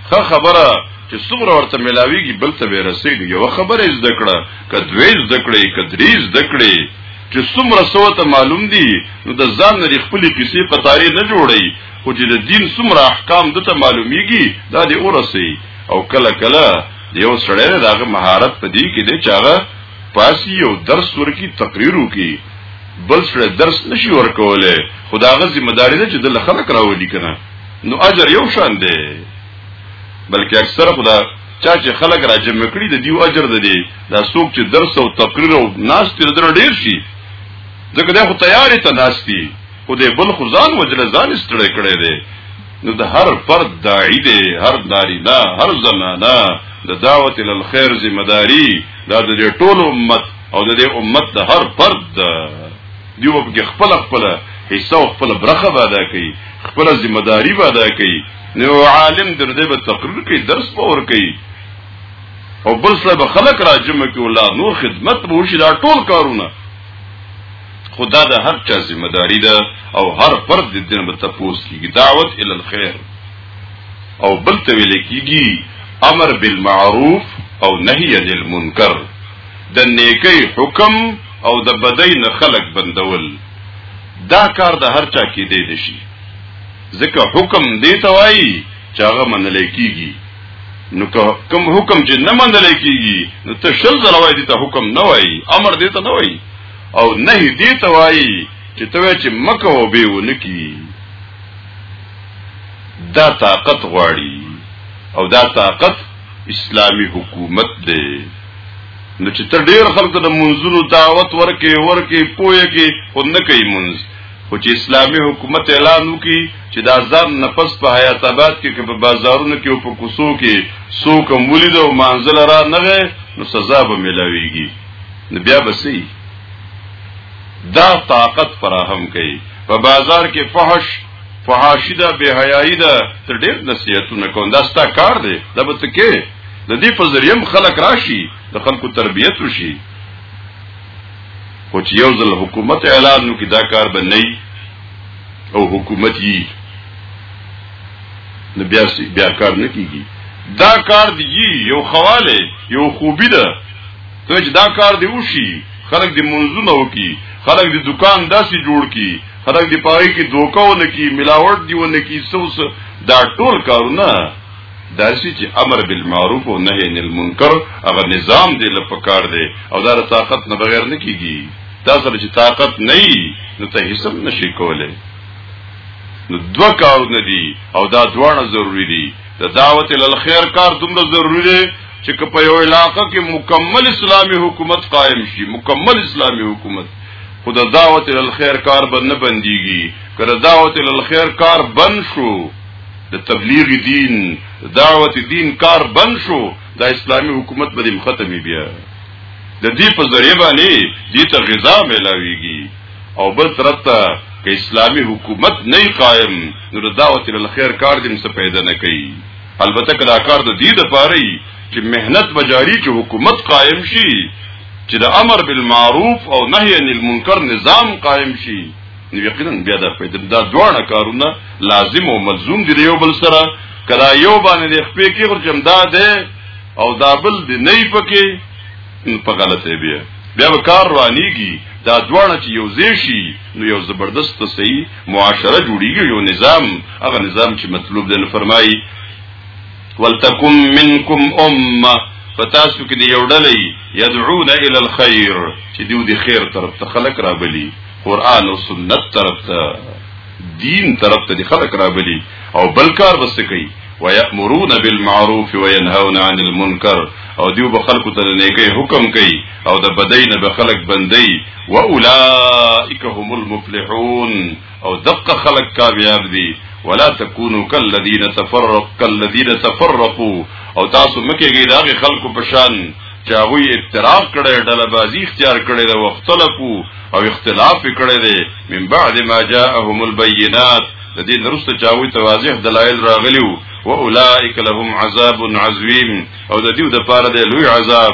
خه خبره چې څومره ورته ملاویږي بل ته به رسیږي یو خبره زده کړه کدوې زده کړې کدرې زده کړې چې څومره سوته معلوم دي نو د ځان لري خپل کیسې په تاریخ نه جوړي خو چې د دین څومره احکام دته معلومیږي دا دې ورسي او کله کله یو سړی دغه مهارت پدې کې دی چې هغه پاسی یو درس ورکی تقریر وکي بل سره درس نشي ورکوله خداغه ذمہ داری ده چې د خلک راولي کنه نو اجر یو شان دی بلکې اکثر خدا چا چې خلک راجم کړي د دیو اجر ده دی دا څوک چې درس او تقریر او ناس تر در ډیر شي ځکه دا خو تیاری ته ناشتي خو دې بل خو ځان وجله ځان ستړی کړي دی نو د هر فرد داعی دی هر نارینه هر زنانه د دعوت ال الخير ذمہ داری دا د ټول امت او د دې امت د هر فرد ده دیو په خپل خپل حصہ او خپل برخه ادا کوي خپل ذمہ داری ادا کوي نو عالم در دې به تقریر کوي درس به ور کوي او بل څه به خلق راجمه کوي الله نور خدمت به وشي دا ټول کارونه خدا د هر چا ذمہ داری ده او هر فرد د دین په تپوس کیږي دعوت ال الخير او بل ته ویل کیږي امر بالمعروف او نهی عن المنکر د نیکی حکم او د بدی نه خلق بندول دا کار د هر چا کې دی دشي ځکه حکم دی توای چې هغه منل کیږي نو کوم حکم چې نه منل کیږي نو ته شل زره وای دي ته حکم نه وای امر دی ته نه وای او نه دې ته وایي چې ته چې مکه او به ونکی دا طاقت غواړي او دا طاقت اسلامی حکومت دی نو چې ته ډیر خلک د منځونو دعوت ورکې ورکې پوهه کې خو نه کوي منځ خو چې اسلامی حکومت اعلان وکي چې دا ځان نفس په حیات آباد کې په بازارونو کې او په کوڅو کې سو کوم ولید او منزل را نه نو سزا به ملاويږي نو بیا به څه دا طاقت فراهم کوي په بازار کې فحش فحاشی ده بے حیايي ده ته ډېر نصیحتونه کوم دا ستا کار دی دا به ته کې د دې په ذریعه خلک راشي د خلکو تربیت وشي خو چې یو ځل حکومت اعلان وکړي دا کار به نه او حکومت یې نو بیا بیا کار نه کیږي دا کار دی یو خواله یو خوبی ده ته چې دا کار دی وشي خلک د منځونه وکي خلک د دکان داسې جوړ کی خلک د پاره کې دوکه ونه کی ملاوت دی ونه کی سوس دا ټول کارونه داسې چې امر بالمعروف او نهي عن المنکر هغه نظام دی لپاره دی او دا طاقت نه بغیر نه کیږي دا سره چې طاقت نه وي نو ته هیڅ هم نشي کولای نو دوا کارونه دي او دا دواړه ضروری دي د دعوت ال خیر کار دومره ضروری دی چې که په یو علاقه کې مکمل اسلامي حکومت قائم شي مکمل اسلامي حکومت خو د دعوت الخير کار به نه بنديږي که د دعوت الخير کار بند شو د تبلیغ دین دعوت دین کار بند شو د اسلامي حکومت به ختمي بیا د دې په ذریعہ باندې دې ته غذا ملاويږي او بل طرف ته که اسلامی حکومت نه قائم نو دعوت الخير کار دې څه پیدا نه کوي البته که دا کار د دې لپاره وي چې مهنت به جاري چې حکومت قایم شي چې د امر بالمعروف او نهي عن المنکر نظام قایم شي نو یقینا بیا دا پیدا دا دوه کارونه لازم او ملزوم دي یو بل سره کدا یو باندې د خپې کې ورچم دا ده او دا بل دی نه پکې په غلطه بیا بیا کار روانيږي دا دوه چې یو ځای شي نو یو زبردست صحیح معاشره جوړیږي یو نظام هغه نظام چې مطلوب دی نو فرمایي ولتکم منکم امه فتاسو کې یو ډلې يدعون الى الخير چې دیو دی خیر طرف ته خلق را بلی قران او سنت طرف ته دین طرف ته خلق را بلی او بلکار بس کوي ويأمرون بالمعروف وينهون عن المنكر او دیو به خلکو ته نیکی حکم کوي او د بدی نه به خلق بندي و اولئک هم المفلحون او دقه خلق کامیاب دي ولا تکونو کالذین تفرق کالذین تفرقوا او تاسو مکیږي داغه خلکو په شان چې هغه افتراق کړي ډله بازی اختیار کړي د وختلفو او اختلاف کړي دي من بعد ما جاءهم البينات د دې نرسته چاوي توازیح دلایل راغلیو واولائک لهم عذاب عظیم او د دې د پاره د لوی عذاب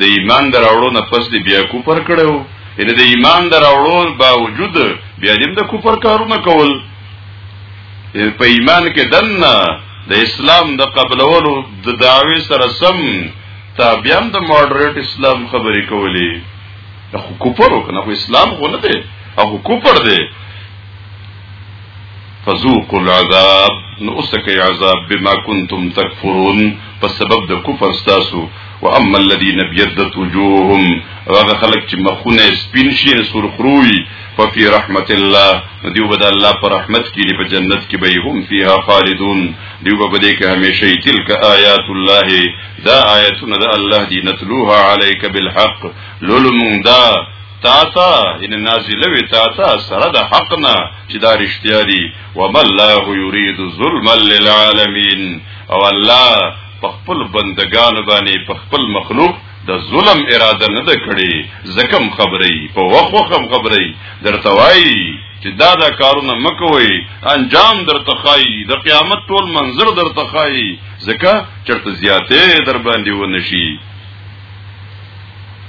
د ایمان دراوړو نه پس دی بیا کوپر کړو ان د ایمان دراوړو باوجود بیا دیم د کوپر کارونه کول په ایمان کې دنه د اسلام د قبلولو د دعوی سره سم تابعم د ماډریټ اسلام خبرې کولې خو کوپر وکنه خو اسلام خو نه دی او کوپر دی فذوقوا العذاب نو اسکی عذاب بما کنتم تکفرون په سبب د کفر ستاسو واما الذين بيدت وجوههم هغه خلک چې مخونه سپین شي سرخروي ففي رحمت الله دیو بد الله پر رحمت کې په جنت کې به هم فيها خالدون دیو به دې کې همیشه تلک آیات الله دا آیاتونه د الله دی نتلوها عليك بالحق لولم دا تا تا ان نازله وی تا تا سره د حق نه چې دا رښتیا دي وما الله يريد ظلما للعالمين او الله په خپل بندگان باندې په خپل مخلوق د ظلم اراده نه ده کړې زکم خبرې په وخت وخم خبرې درته وایي چې دا دا کارونه مکوي انجام درته خای د قیامت ټول منظر درته خای زکه چرته زیاته در باندې ونشي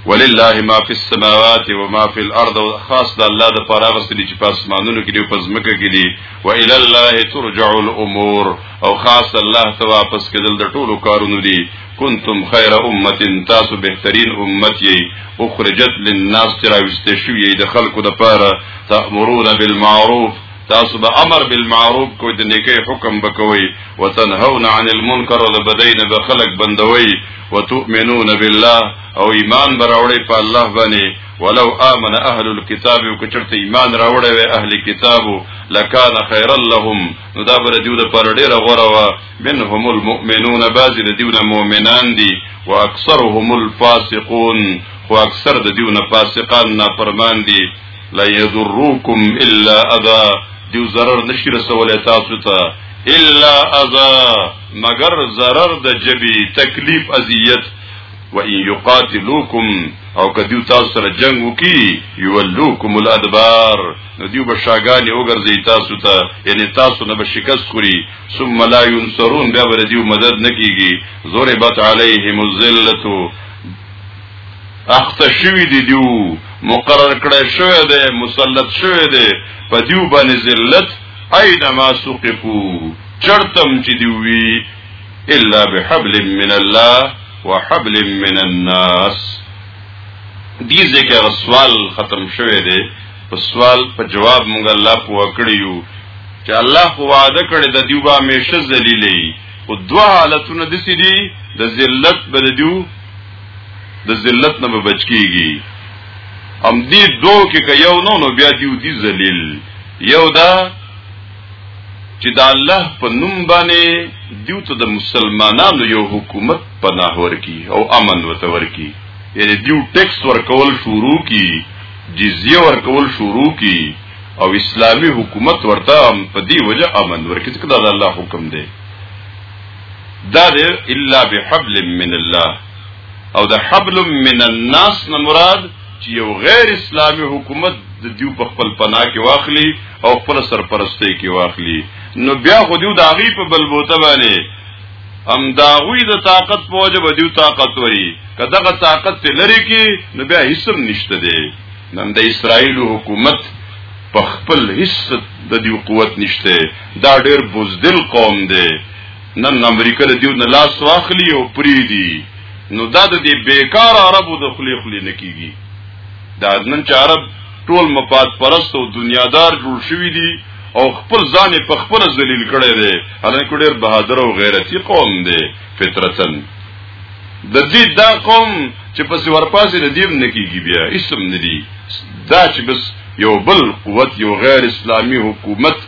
ولله ما فی السماوات و ما فی الارض خاص د الله د پاره غسلی چې په اسمانونو کې دی په ځمکه کې دی و الی الله ترجع الامور او خاص الله ته واپس کېدل د ټولو کارونو دی کنتم خیر امه تاسو بهترین امت یی اخرجت للناس تراوسته شوی د خلکو د پاره تأمرون بالمعروف تاسو به امر بالمعروف کوئ د نیکۍ حکم به کوئ وتنهون عن المنکر او د بدۍ نه به خلک بندوئ وتؤمنون بالله او ایمان به راوړئ په الله باندې ولو آمن اهل الكتاب او کچرته ایمان راوړی وي اهل کتابو لکان خیر لهم نو دا بر دیو د پر ډیره غوره وا منهم المؤمنون بعض د دیو نه مؤمنان دي واکثرهم الفاسقون خو اکثر د دیو نه فاسقان نه پرمان دي لا يضركم الا اذا دیو zarar نشي رسولای تاسو ته الا اذا مگر zarar د جبي تکلیف اذیت و ان یقاتلوکم او کدیو تاسو سره جنگ وکي یولوکم الادبار نو دیو بشاګانی وګرځي تاسو ته یعنی تاسو نه بشکست خوري ثم لا ينصرون بیا ور دیو مدد نکیږي ضربت علیهم الذلت اخته شوی دی دیو مقرر کړی شوی دی مسلط شوی دی په دیو باندې ذلت اينما سقفو چرتم چې دی وی الا بحبل من الله وحبل من الناس دې ذکر سوال ختم شوی دی په سوال په جواب مونږ الله پوه کړیو چې الله خو وعده کړی د دیو به همیشه ذلیلې او دوه حالتونه د سړي د ذلت بل دیو د ذلت نه به بچ کیږي ام دې دوه کې که یو نو نو بیا دیو دی ذلیل یو دا چې د الله په نوم باندې دیو ته د مسلمانانو یو حکومت پناه ورکی او امن وته ورکی یعنی دیو ټیکس ورکول شروع کی جزیه ورکول شروع کی او اسلامی حکومت ورته په دی وجه امن ورکی ځکه دا د الله حکم دی دا دی الا بحبل من الله او د حبل من الناس نه مراد چې یو غیر اسلامی حکومت د دیو په خپل پناه کې واخلي او خپل سرپرستۍ کې واخلي نو بیا خو دیو د هغې په بلبوته باندې ام داغوی د طاقت په وجه بدیو طاقت وری که دغه طاقت ته لري کې نو بیا هیڅ نشته دی نن د اسرایل حکومت په خپل هیڅ د دې قوت نشته دا ډیر بوزدل قوم دی نن امریکا د دیو نه لاس واخلی او پری دی نو دا د دې بیکار عربو د خلی خلی نکیږي دا نن چې عرب ټول مفاد پرست او دنیادار جوړ شوی دی او خپل ځان په خپل ذلیل کړی دی هلکه ډیر بهادر او غیرتی قوم دی فطرتن د دې دا قوم چې پس ورپاسې د دیم نکیږي بیا اسم ندی دا چې بس یو بل قوت یو غیر اسلامی حکومت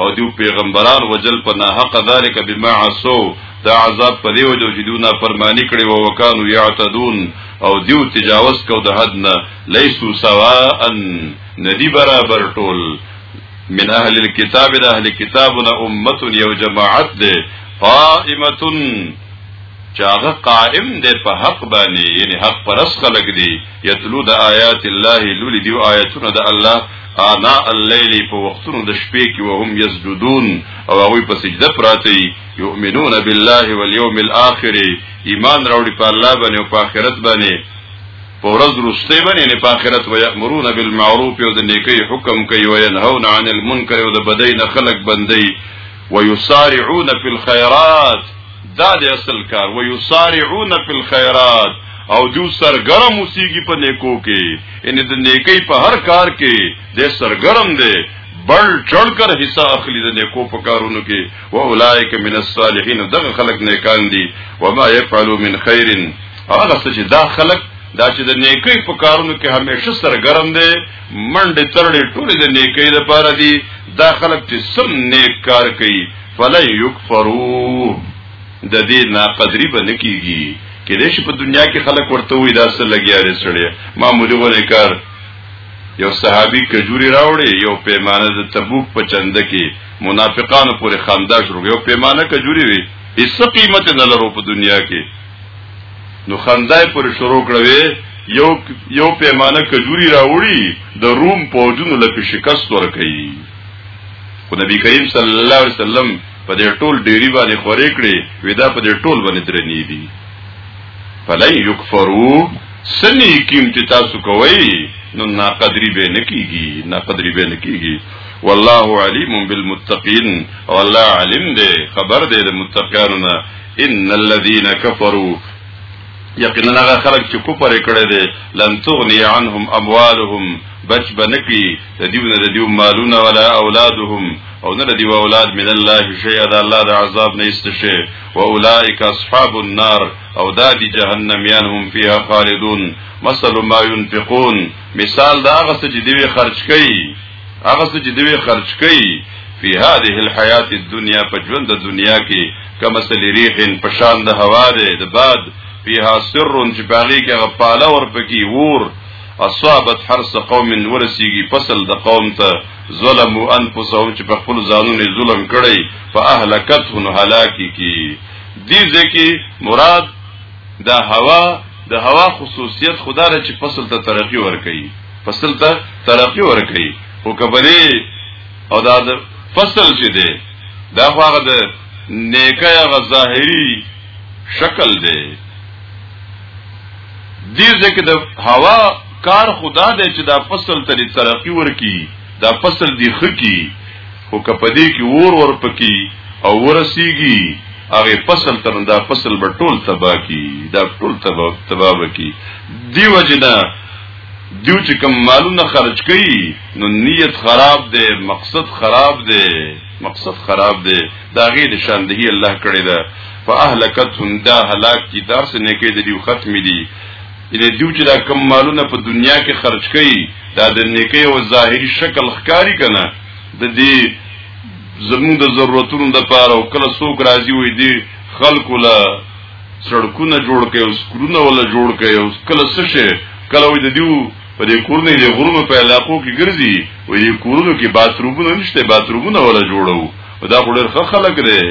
او دیو پیغمبران وجل په ناحق ذالک بما عصوا دا عذاب په دی وجو چې دونه فرمانی کړي او وکانو یعتدون او دیو تجاوز کو د حد نه لیسو سواء ندی برابر ټول من اهل الكتاب د اهل کتابنا امه یو جماعت ده قائمه چاغه قائم ده په حق باندې یعنی حق پرس خلق دي یتلو د آیات الله لولی دیو آیتونه د الله انا الليل په وختونو د شپې کې وهم یسجدون او هغه په سجده پراته دي یؤمنون بالله والیوم الاخر ایمان راوړي په الله باندې او په آخرت باندې په ورځ وروسته باندې نه په آخرت و یامرون بالمعروف او د نیکی حکم کوي او ينهون عن المنکر او د بدی نه خلق بندي ويسارعون في الخيرات دا د اصل کار و یسارعون فی الخيرات او دو سرګرم اوسیږي په نیکو کې ان د نیکی په هر کار کې د سرګرم دی بل چړ کر حصہ اخلي د نیکو په کارونو کې و اولائک من الصالحین دغه خلق نیکان دي و ما يفعلوا من خير هغه څه چې دا خلق دا چې د نیکی په کارونو کې همیشه سرګرم دی منډه ترړې ټولې د نیکی لپاره دي دا خلک چې سم نیک کار کوي فلا یکفرو د دې ناقدری به نکیږي کې دې شي په دنیا کې خلک ورته وي دا سره لګیا لري سړی معمولی ولې کار یو صحابي کجوري راوړي یو پیمانه د تبوک په چند کې منافقانو پورې خندا شروع یو پیمانه کجوري وي هیڅ قیمت نه لرو په دنیا کې نو خندای پر شروع کړوي یو یو پیمانه کجوري راوړي د روم پوجونو لپاره شکست ورکړي خو نبی کریم صلی الله علیه وسلم په دې ټول ډیری باندې خورې کړې ودا په دې ټول باندې درنې دي فلای یکفرو سنی کیم چې تاسو کوی نو ناقدری به نکیږي ناقدری به نکیږي والله علیم بالمتقین او الله علیم دې خبر دې د متقینو نه ان الذين كفروا یقینا هغه خلک چې کوپر کړي دي لن تغني عنهم اموالهم بچ بنکی د دیو نه د دیو مالونه ولا اولادهم او نه د دیو اولاد من الله شیء د الله د عذاب نه استشه او اولئک اصحاب النار او دا دی جهنم یان هم فیها خالدون مثل ما ينفقون مثال دا هغه څه چې دوی خرج کوي هغه څه چې دوی خرج کوي فی هذه الحیات الدنیا په ژوند د دنیا کې کما سل ریح په شان د هوا ده د باد فیها سر چې باغی کې غپاله ور پکې ور اصابت حرس قوم ورسیږي فصل د قوم ته ظلموا انفسهم چې په خپل ځانونه ظلم کړي فاهلكتهم هلاکی کی دي ځکه مراد د هوا د هوا خصوصیت خدا را چې فصل ته ترقی ورکړي فصل ته ترقی ورکړي او کبري او دا فصل چې دی دا خو هغه د نیکه هغه ظاهری شکل دی دې ځکه د هوا کار خدا دی چې دا فصل ته د ترقی ورکی دا فصل دی خکی خو کپدې کې ور ور پکی او ورسیږي هغه فصل تر دا فصل به ټول تبا کی دا ټول تبا تبا کی دی وجنا دیو چې کوم مالونه خرج کړي نو نیت خراب دی مقصد خراب دی مقصد خراب دی دا غیر شاندهی الله کړی دا فاهلکتهم دا هلاک کی دا سنه کې د دیو ختم دي ان دیو چې دا کم مالونه په دنیا کې خرج کړي دا د نیکی او ظاهری شکل ښکاری کنه د دې زمون د ضرورتونو د پاره او کله څوک راضي وي دي خلکو لا سړکونه جوړ کړي او سکرونه ولا جوړ کړي او کله څه شي کله وي د دیو په دې کورنۍ د غرونو په علاقو کې ګرځي او دې کورونو کې باترومونه نشته باترومونه ولا جوړو دا خو ډېر خلک دی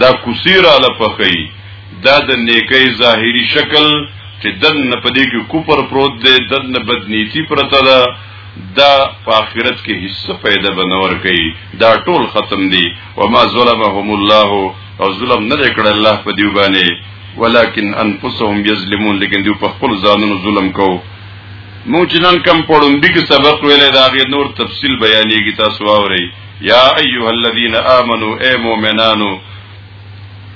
دا کوسی راله پخی دا د نیکی ظاهری شکل چې دن نه پدې کې کوپر پروت دی دن نه بدنیتی پرته ده دا په آخرت کې هیڅ فائدہ بنور کوي دا ټول ختم دي وما ظلمهم الله او ظلم نه کړ الله په دیو باندې ولکن انفسهم یظلمون لیکن دوی په خپل ځانونو ظلم کو مو چې نن کم پړوندی کې سبق ویلې دا غي نور تفصیل بیانېږي تاسو واوري یا ایها الذین آمنو ای مؤمنانو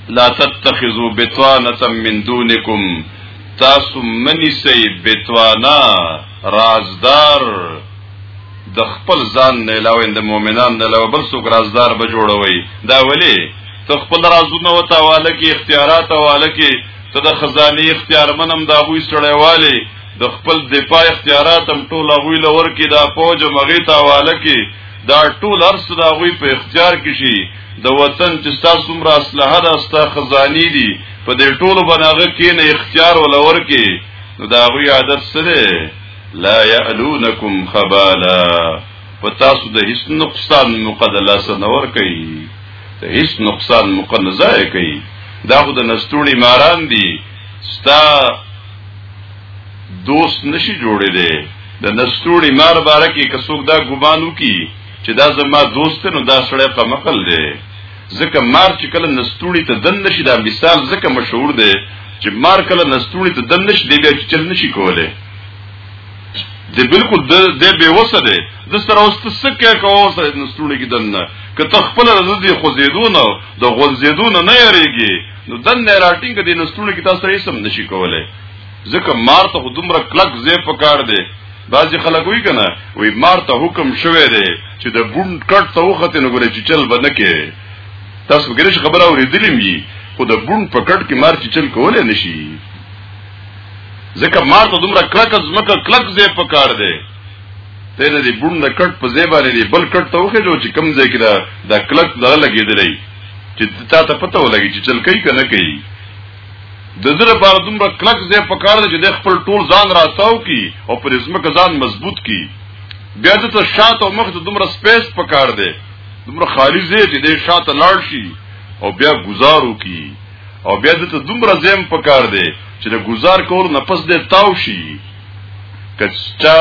لا تتخذوا بطانه من دونکم تاسو منی سی بطانا رازدار د خپل ځان نه علاوه د مؤمنان نه علاوه بل څوک رازدار به جوړوي دا ولی ته خپل رازونه او تاواله کې اختیارات واله کې ته د خزانه اختیار منم دا غوي سړیواله د خپل دفاع اختیارات هم ټول غوي لور کې دا فوج مغه تاواله کې دا ټول ارس دا غوی په اختیار کې شي د وطن چې تاسو څومره اسلحه ده ستا خزانی دي په دې ټولو بناغه کې نه اختیار ولور کې نو دا غوی عادت سره لا یعلونکم خبالا په تاسو د هیڅ نقصان مقدلا سنور کوي د هیڅ نقصان مقنزای کوي دا خو د نستوړي ماران دي ستا دوست نشي جوړېدی د نستوړي مار باره کې که څوک دا ګمان وکي چې دا زما دوست نو دا سړی قمقل دی ځکه مار چې کله نستوړي ته دن نشي دا مثال ځکه مشهور دی چې مار کله نستوړي ته دن نشي دی بیا چې چل نشي کولی دی بالکل د به وسه دی د سره اوس څه کې کوو سره نستوړي کې دن نه که ته خپل رضا دی خو زیدو نه د غول زیدو نه نه یریږي نو دن نه راټینګ دی نستوړي کې تاسو یې سم نشي کولی ځکه مار ته خو دومره کلک ځای په کار دی بعضی خلک وی کنه وی مار ته حکم شوه دی چې د بوند کټ ته وخته نه ګوري چې چل بنه کې تاسو وګورئ خبره اورېدلې می خو د بوند په کټ کې مار چې چل کولای نشي ځکه مار ته دومره کلک ځمکه کلک ځای په کار دی ته د دې بوند کټ په ځای باندې دی بل کټ ته وخه جو چې کم ځای کې دا د کلک دغه لګیدلې چې تا ته پته ولګي چې چل کوي کنه کوي د دې لپاره دومره کلک ځای په کار دی چې د خپل ټول ځان راتاو کی او پر ځمکه ځان مضبوط کی بیا د ته شاته او مخ ته دومره سپیس په کار دی دومره خالی ځای چې د شاته لاړ شي او بیا گزارو کی او بیا د ته دومره زم په کار دی چې د گزار کول نه پس د تاو شي کچا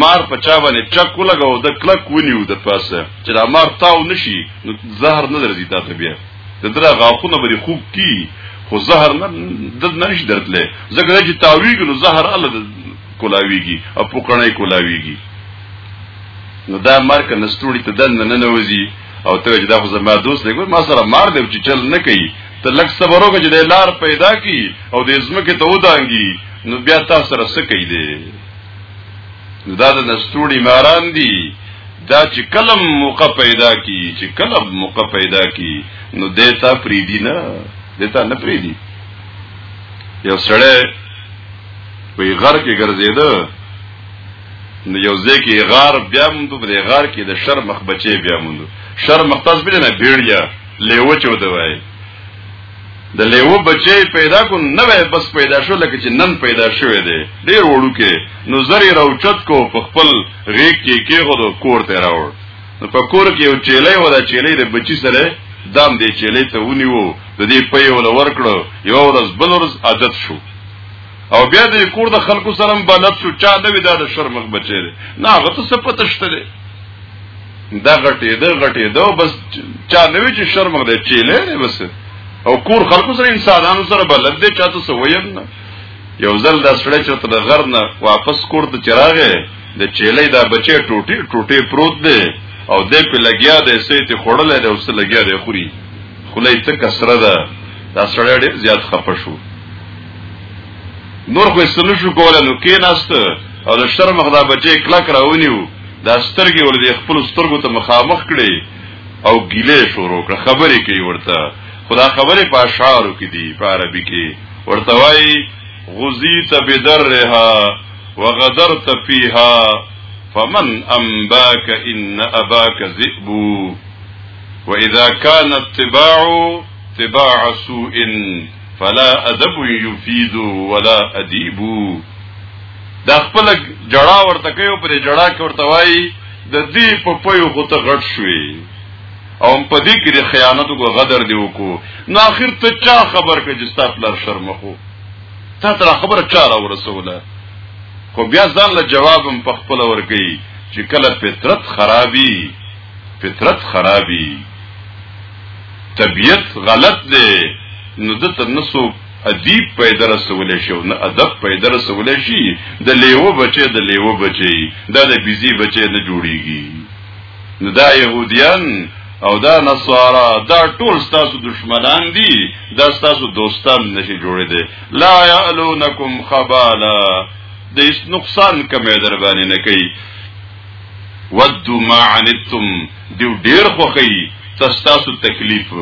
مار په چا باندې چک ولګاو د کلک ونیو د پاسه چې د مار تاو نشي نو زهر نه درځي تا ته بیا د درا غاخونه بری خوب کی خو زهر نه د نش درتله زګر چې تاویږي نو زهر الله کولاویږي او پوکړنې کولاویږي نو دا مرکه نستوړي ته دن نه نوځي او ته چې دا خو زما دوست دی ګور ما سره مار دی چې چل نه کوي ته لک صبر وکړه چې د لار پیدا کی او د ازمکه ته ودانګي نو بیا تاسو سره څه کوي دی دا د نستوړي ماران دي دا چې کلم موقع پیدا کی چې کلم موقع پیدا کی نو دیتا پریدی نه دیتا نه پریدی یو سړی په غر کې ګرځیده نو یو ځکه غار بیا موږ په غار کې د شر مخ بچي بیا موږ شر مختص بل نه بیړیا لیو چوته وای د لیو بچی پیدا کو نه وای بس پیدا شو لکه چې نن پیدا شوې دی ډیر وړو کې نو زری راوچت کو په خپل غیږ کې کې غو د کور ته راوړ نو په کور کې یو چیلې و دا چیلې د بچی سره دام دې چیلې ته ونیو د دې په یو لور کړو یو ورځ بل ورځ عادت شو او بیا د کور د خلکو سره هم بلد شو چا نه وی دا د شرمخ بچی دی نه هغه ته څه پته شته دی دا غټېده غټېده بس چا نه وی چې شرمخ دی چیلې دی بس او کور خلکو سره انسانانو سره بلد دی چا ته څه ویم نه یو ځل دا سړی چې تر غر نه واپس کور ته چراغه د چیلې دا بچی ټوټي ټوټي پروت دی او دې په لګیا دی سې ته خړل دی او سې لګیا دی خوري خلې ته کسره ده دا سړی ډېر زیات خپه شو نور خو استنو شو کوله نو کې ناست او د شر مخ دا بچي کلک راونیو دا سترګې ول دې خپل سترګو ته مخامخ کړي او ګیله شروع کړ خبرې کوي ورته خدا خبرې په اشعارو کې دي په عربي کې ورته وایي غزیت بدرها وغدرت فيها فمن انباك ان اباك ذئب واذا كان الطباع طباع سوء فلا ادب يفيد ولا اديب دا خپل جړا ورته کوي پر جړا کې ورته وایي د دې په پيو خو ته غټ شوې او په دې کې د خیانت او غدر دی وکړو نو اخر ته چا خبر کړ چې ستا پلار شرم خو تا تر خبره چا را ورسوله خو بیا ځان له جوابم په خپل ورګي چې کله فطرت خرابي فطرت خرابي طبیعت غلط دی نو د تر نسو ادیب پیدا رسولې شو نه ادب پیدا رسولې شي د لیو بچي د لیو بچي دا د بيزي بچي نه جوړيږي نو دا يهوديان او دا نصارا دا ټول ستاسو دشمنان دي دا ستاسو دوستان نشي جوړې دي لا يعلونکم خبالا د نقصان کمې در باندې نه کوي ودو ما عنتم دیو ډیر خوخی تاسو تکلیف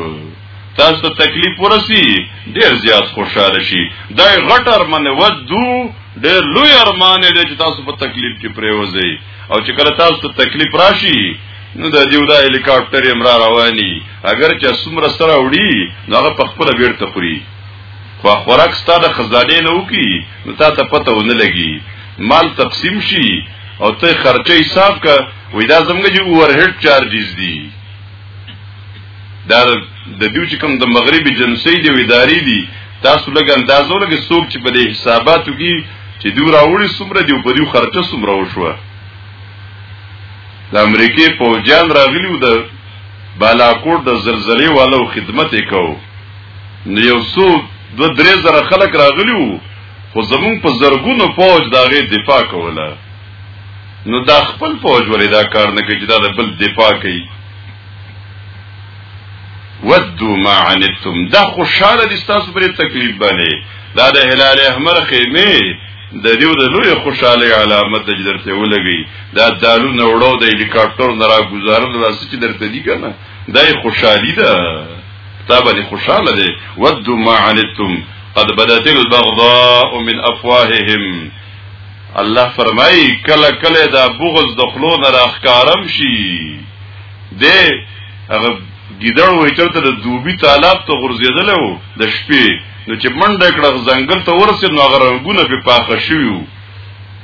تاسو ته تکلیف ورسی ډیر زیات خوشاله شي دا غټ ارمان ودو ډیر لوی ارمان دی چې تاسو په تکلیف کې پریوځي او چې کله تاسو ته تکلیف راشي نو د دیو دا هلیکاپټر امرا رواني اگر چې سمره سره وړي نو هغه په خپل بیرته خوري خو خوراک ستاده خزانه نه وکي نو تا ته پته ونه لګي مال تقسیم شي او ته خرچه حساب کا وې دا زموږ چې اوور هډ چارجز دي دا د دیو چې کوم د مغرب جنسي دی اداري دي تاسو لګ اندازو لګ سوق چې په دې حساباتو کې چې دوی راوړي څومره دی په دې خرچه څومره وشوه د امریکای پوجان راغلیو د بالاکوټ د زلزلې والو خدمت وکاو نو یو څو دو درې زره خلک راغلیو خو زمون په زرګونو فوج دا غي دفاع کوله نو دا خپل فوج ولې دا کار نه کوي چې دا بل دفاع کوي ودو ما عنتم دا خوشاله دي تاسو پرې تکلیف باندې دا د هلال احمر خیمه د دیو د لوی خوشاله علامت درته ولګي دا دالو نوړو د هلیکاپټر نه را گزارل راځي چې درته دي کنه دای خوشحالی ده تا باندې خوشاله ده ود ما عنتم قد بدت البغضاء من افواههم الله فرمای کله کله دا بغض د خلو نه راخکارم شي د هغه ګیدړ وای چرته د دوبي طالب ته غرزیدل وو د شپې نو چې منډه کړه ځنګل ته ورسې نو هغه رنگونه په پاخه شویو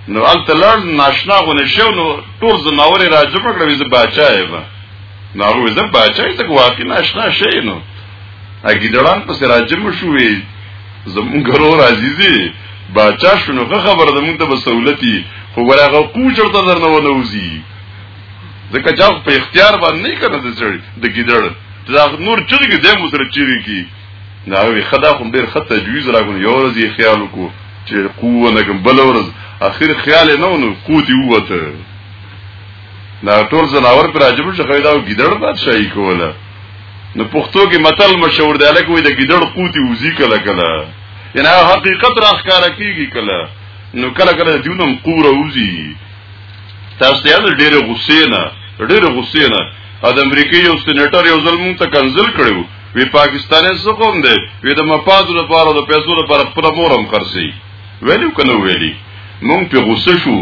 نو الته لړ ناشنا غو نشو نو ټول زناوري راځم کړو زه بچا یم نو هغه زه بچای ته واقعي ناشنا شې نو اګي دړان په سراجم شوې زمون ګرو راځي دي بچا شنو خبر د مونږ ته به سہولتي خو ورغه قوچر ته درنه ونوزي ځکه چې په اختیار باندې نه کنه د سړي د ګیدړ دا نور چرګ دې مو سره چیرې کی دا وی خدا خو ډیر خط تجویز راغون یو ورځ یې خیال وکړو چې قوه نه کوم بل ورځ اخر خیال نه ونو قوت یې وته دا ټول زناور پر عجب شخوي دا ګیدړ بادشاہي کوله نو پښتو کې متل مشهور دی لکه وي د ګیدړ قوتي وزي کله کله یعنی حقیقت راخکاره کیږي کله نو کله کله دیونم قوره وزي تاسو ته ډېر غصې نه ډېر غصې نه د امریکای یو سېنیټر یو ځل مونږ ته کنزل کړو وی پاکستاني څه کوم دی وی د مفاد لپاره د پیسو لپاره خپل مورم خرڅي ویلو کنه ویلی مونږ په غوسه شو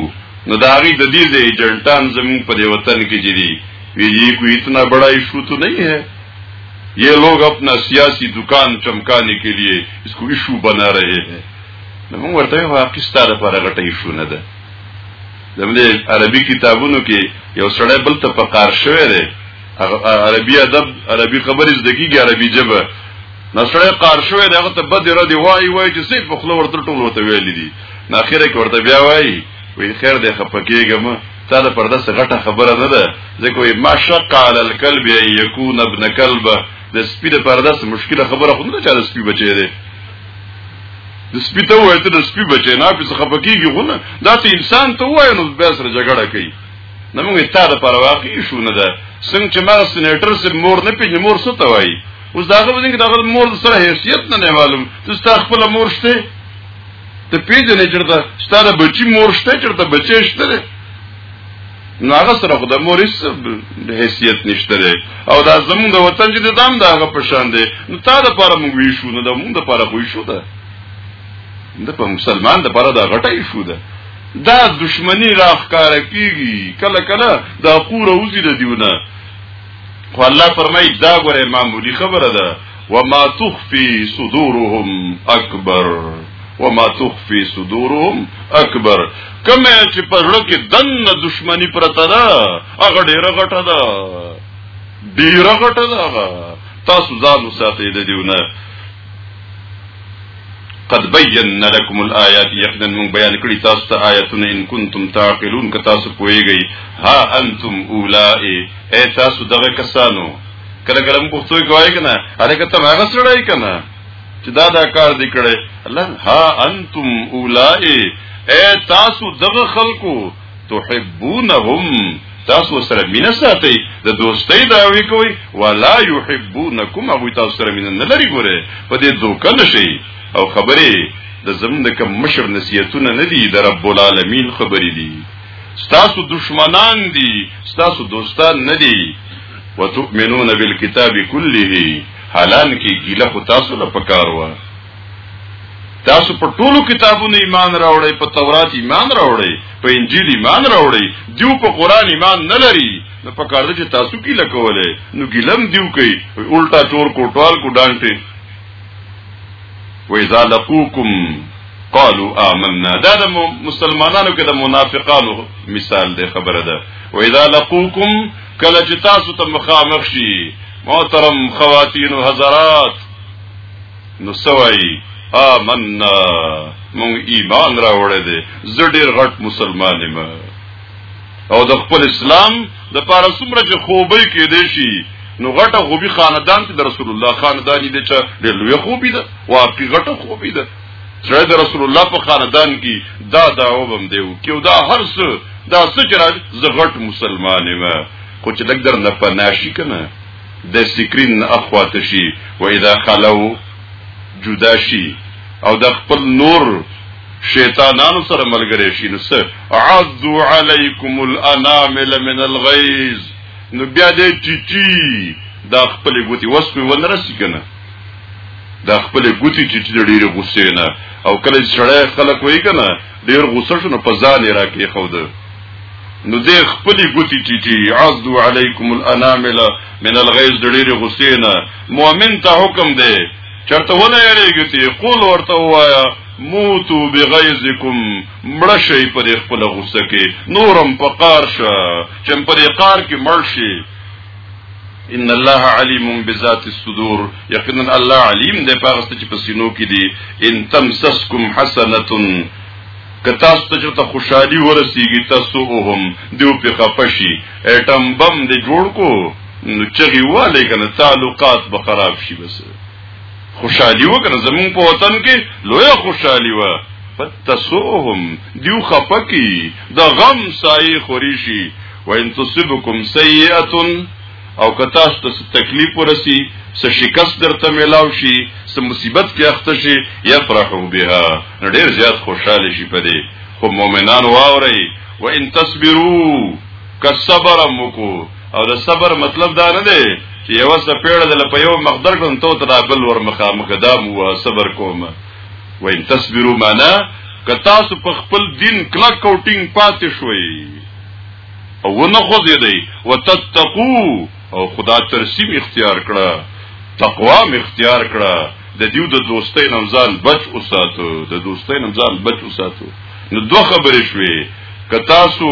نو دا غي د دې ځای ایجنټان زموږ په دې وطن کې جدي وی یې کوئی اتنا بڑا ایشو تو نه ہے یہ لوگ اپنا سیاسی دکان چمکانے کے لیے اس کو ایشو بنا رہے ہیں نو موږ ورته یو حقیقت لپاره غټه ایشو نه ده زموږ عربي کتابونو کې یو سړی بل ته په قار شوی دی عربي ادب عربي خبرې زده کیږي عربي ژبه نسړی قار شوی دغه ته بد را دی وای وای چې سیف په خلور تر ټولو ته ویل دي نه اخره کې ورته بیا وای وی خیر دی خپکیږم تا د پرده څه غټه خبره نه ده ځکه وی ما شق علی الكلب ان یکون ابن کلب د سپی د پرده څه مشکله خبره خو نه چاره سپی بچی دی د سپی ته وای ته د سپی بچی نه په څه خپکیږي غو نه دا ته انسان ته وای نو بیا سره جګړه کوي نه موږ تا د پر واقعي شو نه ده څنګه چې ما سېنیټر سره مور نه پیژنې مور څه ته وایي اوس داغه ودی کې داغه مور سره حیثیت نه معلوم ته ستا خپل مور شته ته پیژنې چرته ستا د بچی مور شته چرته بچی شته نو هغه سره خو د مور هیڅ حیثیت نشته دی او دا زمونږ د وطن چې د دام د هغه پشان دی نو تا د پاره موږ وی شو نو د موږ د پاره خو شو ده د په مسلمان د پاره دا غټه شو ده دا دشمنی راخکار کیږي کله کله دا قور اوزی د دیونه خو الله فرمای دا غره معمولی خبره ده وما تخفي صدورهم اکبر وما تخفي صدورهم اکبر کمه چې پرړه کې دنه دشمنی پرته ده هغه ډیره غټه ده ډیره غټه ده تاسو ځان وساتئ د دیونه قد بينا لكم الآيات يقينا من بيان كل تاسو ته آیاتونه ان كنتم تعقلون که تاسو پوهیږئ ها انتم اولائي اي تاسو دغه کسانو کله کله موږ پښتو کې وایي کنه هرکه ته هغه سړی کنه چې دا دا کار دی کړی الله ها انتم اولائي اي تاسو دغه خلکو تحبونهم تاسو سره مینه ساتي د دوستۍ داوی کوي ولا يحبونکم هغه تاسو سره مینه نه لري ګوره په دې دوکه نشي او خبره د زمون د کم مشر نصیحتونه نه دي د رب العالمین خبرې دي ستاسو دشمنان دي ستاسو دوستان نه دي وتؤمنون بالکتاب كله حالان کې ګیله خو تاسو له پکار وه تاسو په ټولو کتابونو ایمان راوړی په تورات ایمان راوړی په انجیل ایمان راوړی دیو په قران ایمان نه لري نو په کار ده چې تاسو کې لکوله نو ګلم دیو کوي الټا چور کوټوال کو ډانټه وإذا لقوكم قالوا آمنا دا د مسلمانانو کې د منافقانو مثال دی خبره ده وإذا لقوكم کله چې تاسو ته مخامخ شي محترم خواتین او حضرات نو څه وایي آمنا مونږ ایمان راوړی دی زه ډیر غټ مسلمان یم او د خپل اسلام د پاره څومره چې خوبې کې دی شي نو غټه خوبي خاندان ته د رسول الله خاندانی دی چې ډیر لوی خوبي ده واقعي غټه خوبي ده چې د رسول الله په خاندان کې دا دا وبم دی او کې دا هر څه دا څه چې زه غټ مسلمان یم خو چې لګ در نه پناشي کنه د سکرین نه اخواته شي و اذا خلو جدا شي او د خپل نور شیطانانو سره ملګری شي نو سه عذو علیکم الانامل من الغیظ نو بیا دې ټیټي دا خپل ګوتی وس په ون رسی کنه دا خپل ګوتی ټیټي د ډیره غصې نه او کله چې سړی خلک وای کنه ډیر غصه شنو په ځان راکې خو ده نو دې خپل ګوتی ټیټي عزد علیکم الانامل من الغیظ ډېر غصې نه مؤمن ته حکم دی چرته ونه یریږي ته قول ورته وایا موتو بغیظکم مړشی پر خپل غصه کې نورم پقار شه چم پر قار کې مرشي ان الله علیم بذات الصدور یقینا الله علیم دې پاغست چې پسینو کې دي ان تمسسکم حسنه که تاسو ته چرته خوشحالي ورسیږي تاسو هم دیو په خپشي اټم بم دې جوړ کو نو چغي والي کنه تعلقات به خراب شي بس خوشحالي وکړه زمون په وطن کې لوی خوشحالي و فتسوهم دیو خپکی د غم سایه خوريشي وان تصبکم سیئه او که تاسو ته تکلیف ورسی څه شکست درته ملاو شي څه مصیبت کې اخته شي یفرحو بها نو ډیر زیات خوشاله شي په دې خو مؤمنان واوري وان تصبروا کصبر مکو او د صبر مطلب دا نه دی چې یو څه پیړه د په یو مقدر کړم ته ته بل ور مخامخ دا مو صبر کوم وان تصبروا معنا که تاسو په خپل دین کلک کوټینګ پاتې شوي او ونه خوځېدئ وتتقو او خدا ترسیم اختیار کړه تقوا م اختیار کړه د دیو د دوستۍ نمزان بچ اوساتو د دوستۍ نمزان بچ اوساتو نو دوه خبرې شوې که تاسو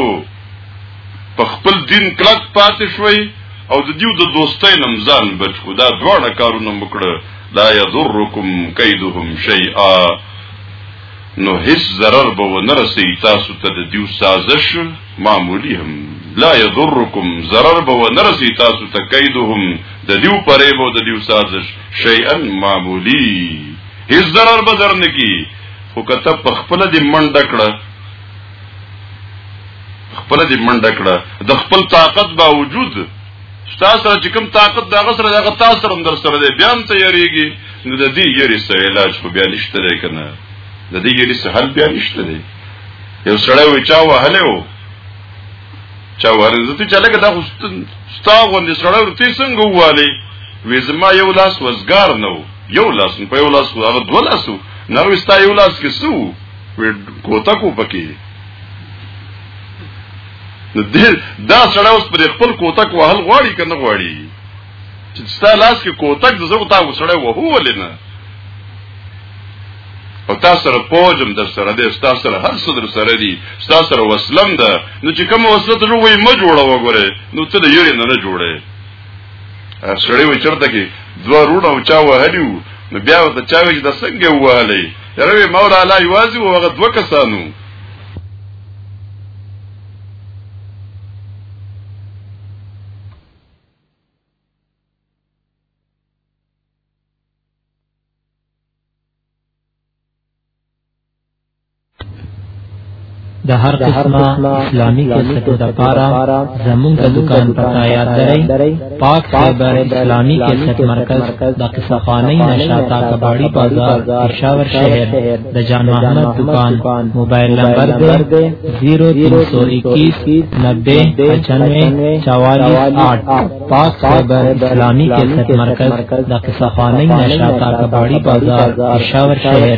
په خپل دین کلک پاتې شوي او د دیو د دوستۍ نمزان بچ کو دا دواړه کارونه مکړه لا یضرکم کیدهم شیئا نو هیڅ ضرر به ونه رسي تاسو ته د دیو سازش معمولی هم لا یضرکم ضرر به ونه رسي تاسو ته کیدهم د دیو پرې به د دیو سازش شیئا معمولی هیڅ ضرر به درنه کی خو کته په خپل د منډه کړه خپل د منډه کړه د خپل طاقت باوجود ستاسو سره چې کوم طاقت دا غسر دا تاسو سره در سره دی بیا هم تیاریږي نو د دې یری سره علاج خو بیا نشته دی کنه د دې یری سره حل بیا نشته دی یو سړی و چا وهله و چا ورزه ته چلګه دا خو ستا غوندې سړی ورته څنګه والی وې زما یو لاس وزګار نه و یو لاس په یو لاس هغه دوه لاسو نه وستا یو لاس کې سو وې کوتا کو پکې دا سړی اوس پر خپل کوتک وهل غواړي که نه غواړي چې ستا لاس کې کوتک د زه تا وسړی وهو ولې نه او تاسو سره پوجم در سره دی تاسو سره هر څه در سره دی تاسو سره وسلم ده نو چې کوم وسله ته وای ما جوړه وګوره نو ته د یری نه نه جوړه سړی و چرته کې دوه روډه او چا وهلیو نو بیا ته چا وی د څنګه وهلی یره مولا الله یوازې وغه دوه کسانو د هر قسمه اسلامي کسب د پاره زمونږ د دکان پتا یاد درئ پاک سایبر اسلامی کیسټ مرکز د قصه خانی نشاتا کباړی بازار پېښور شهر د جان محمد دکان موبایل نمبر دی 03021909548 پاک سایبر اسلامی کیسټ مرکز د قصه خانی نشاتا کباړی بازار پېښور شهر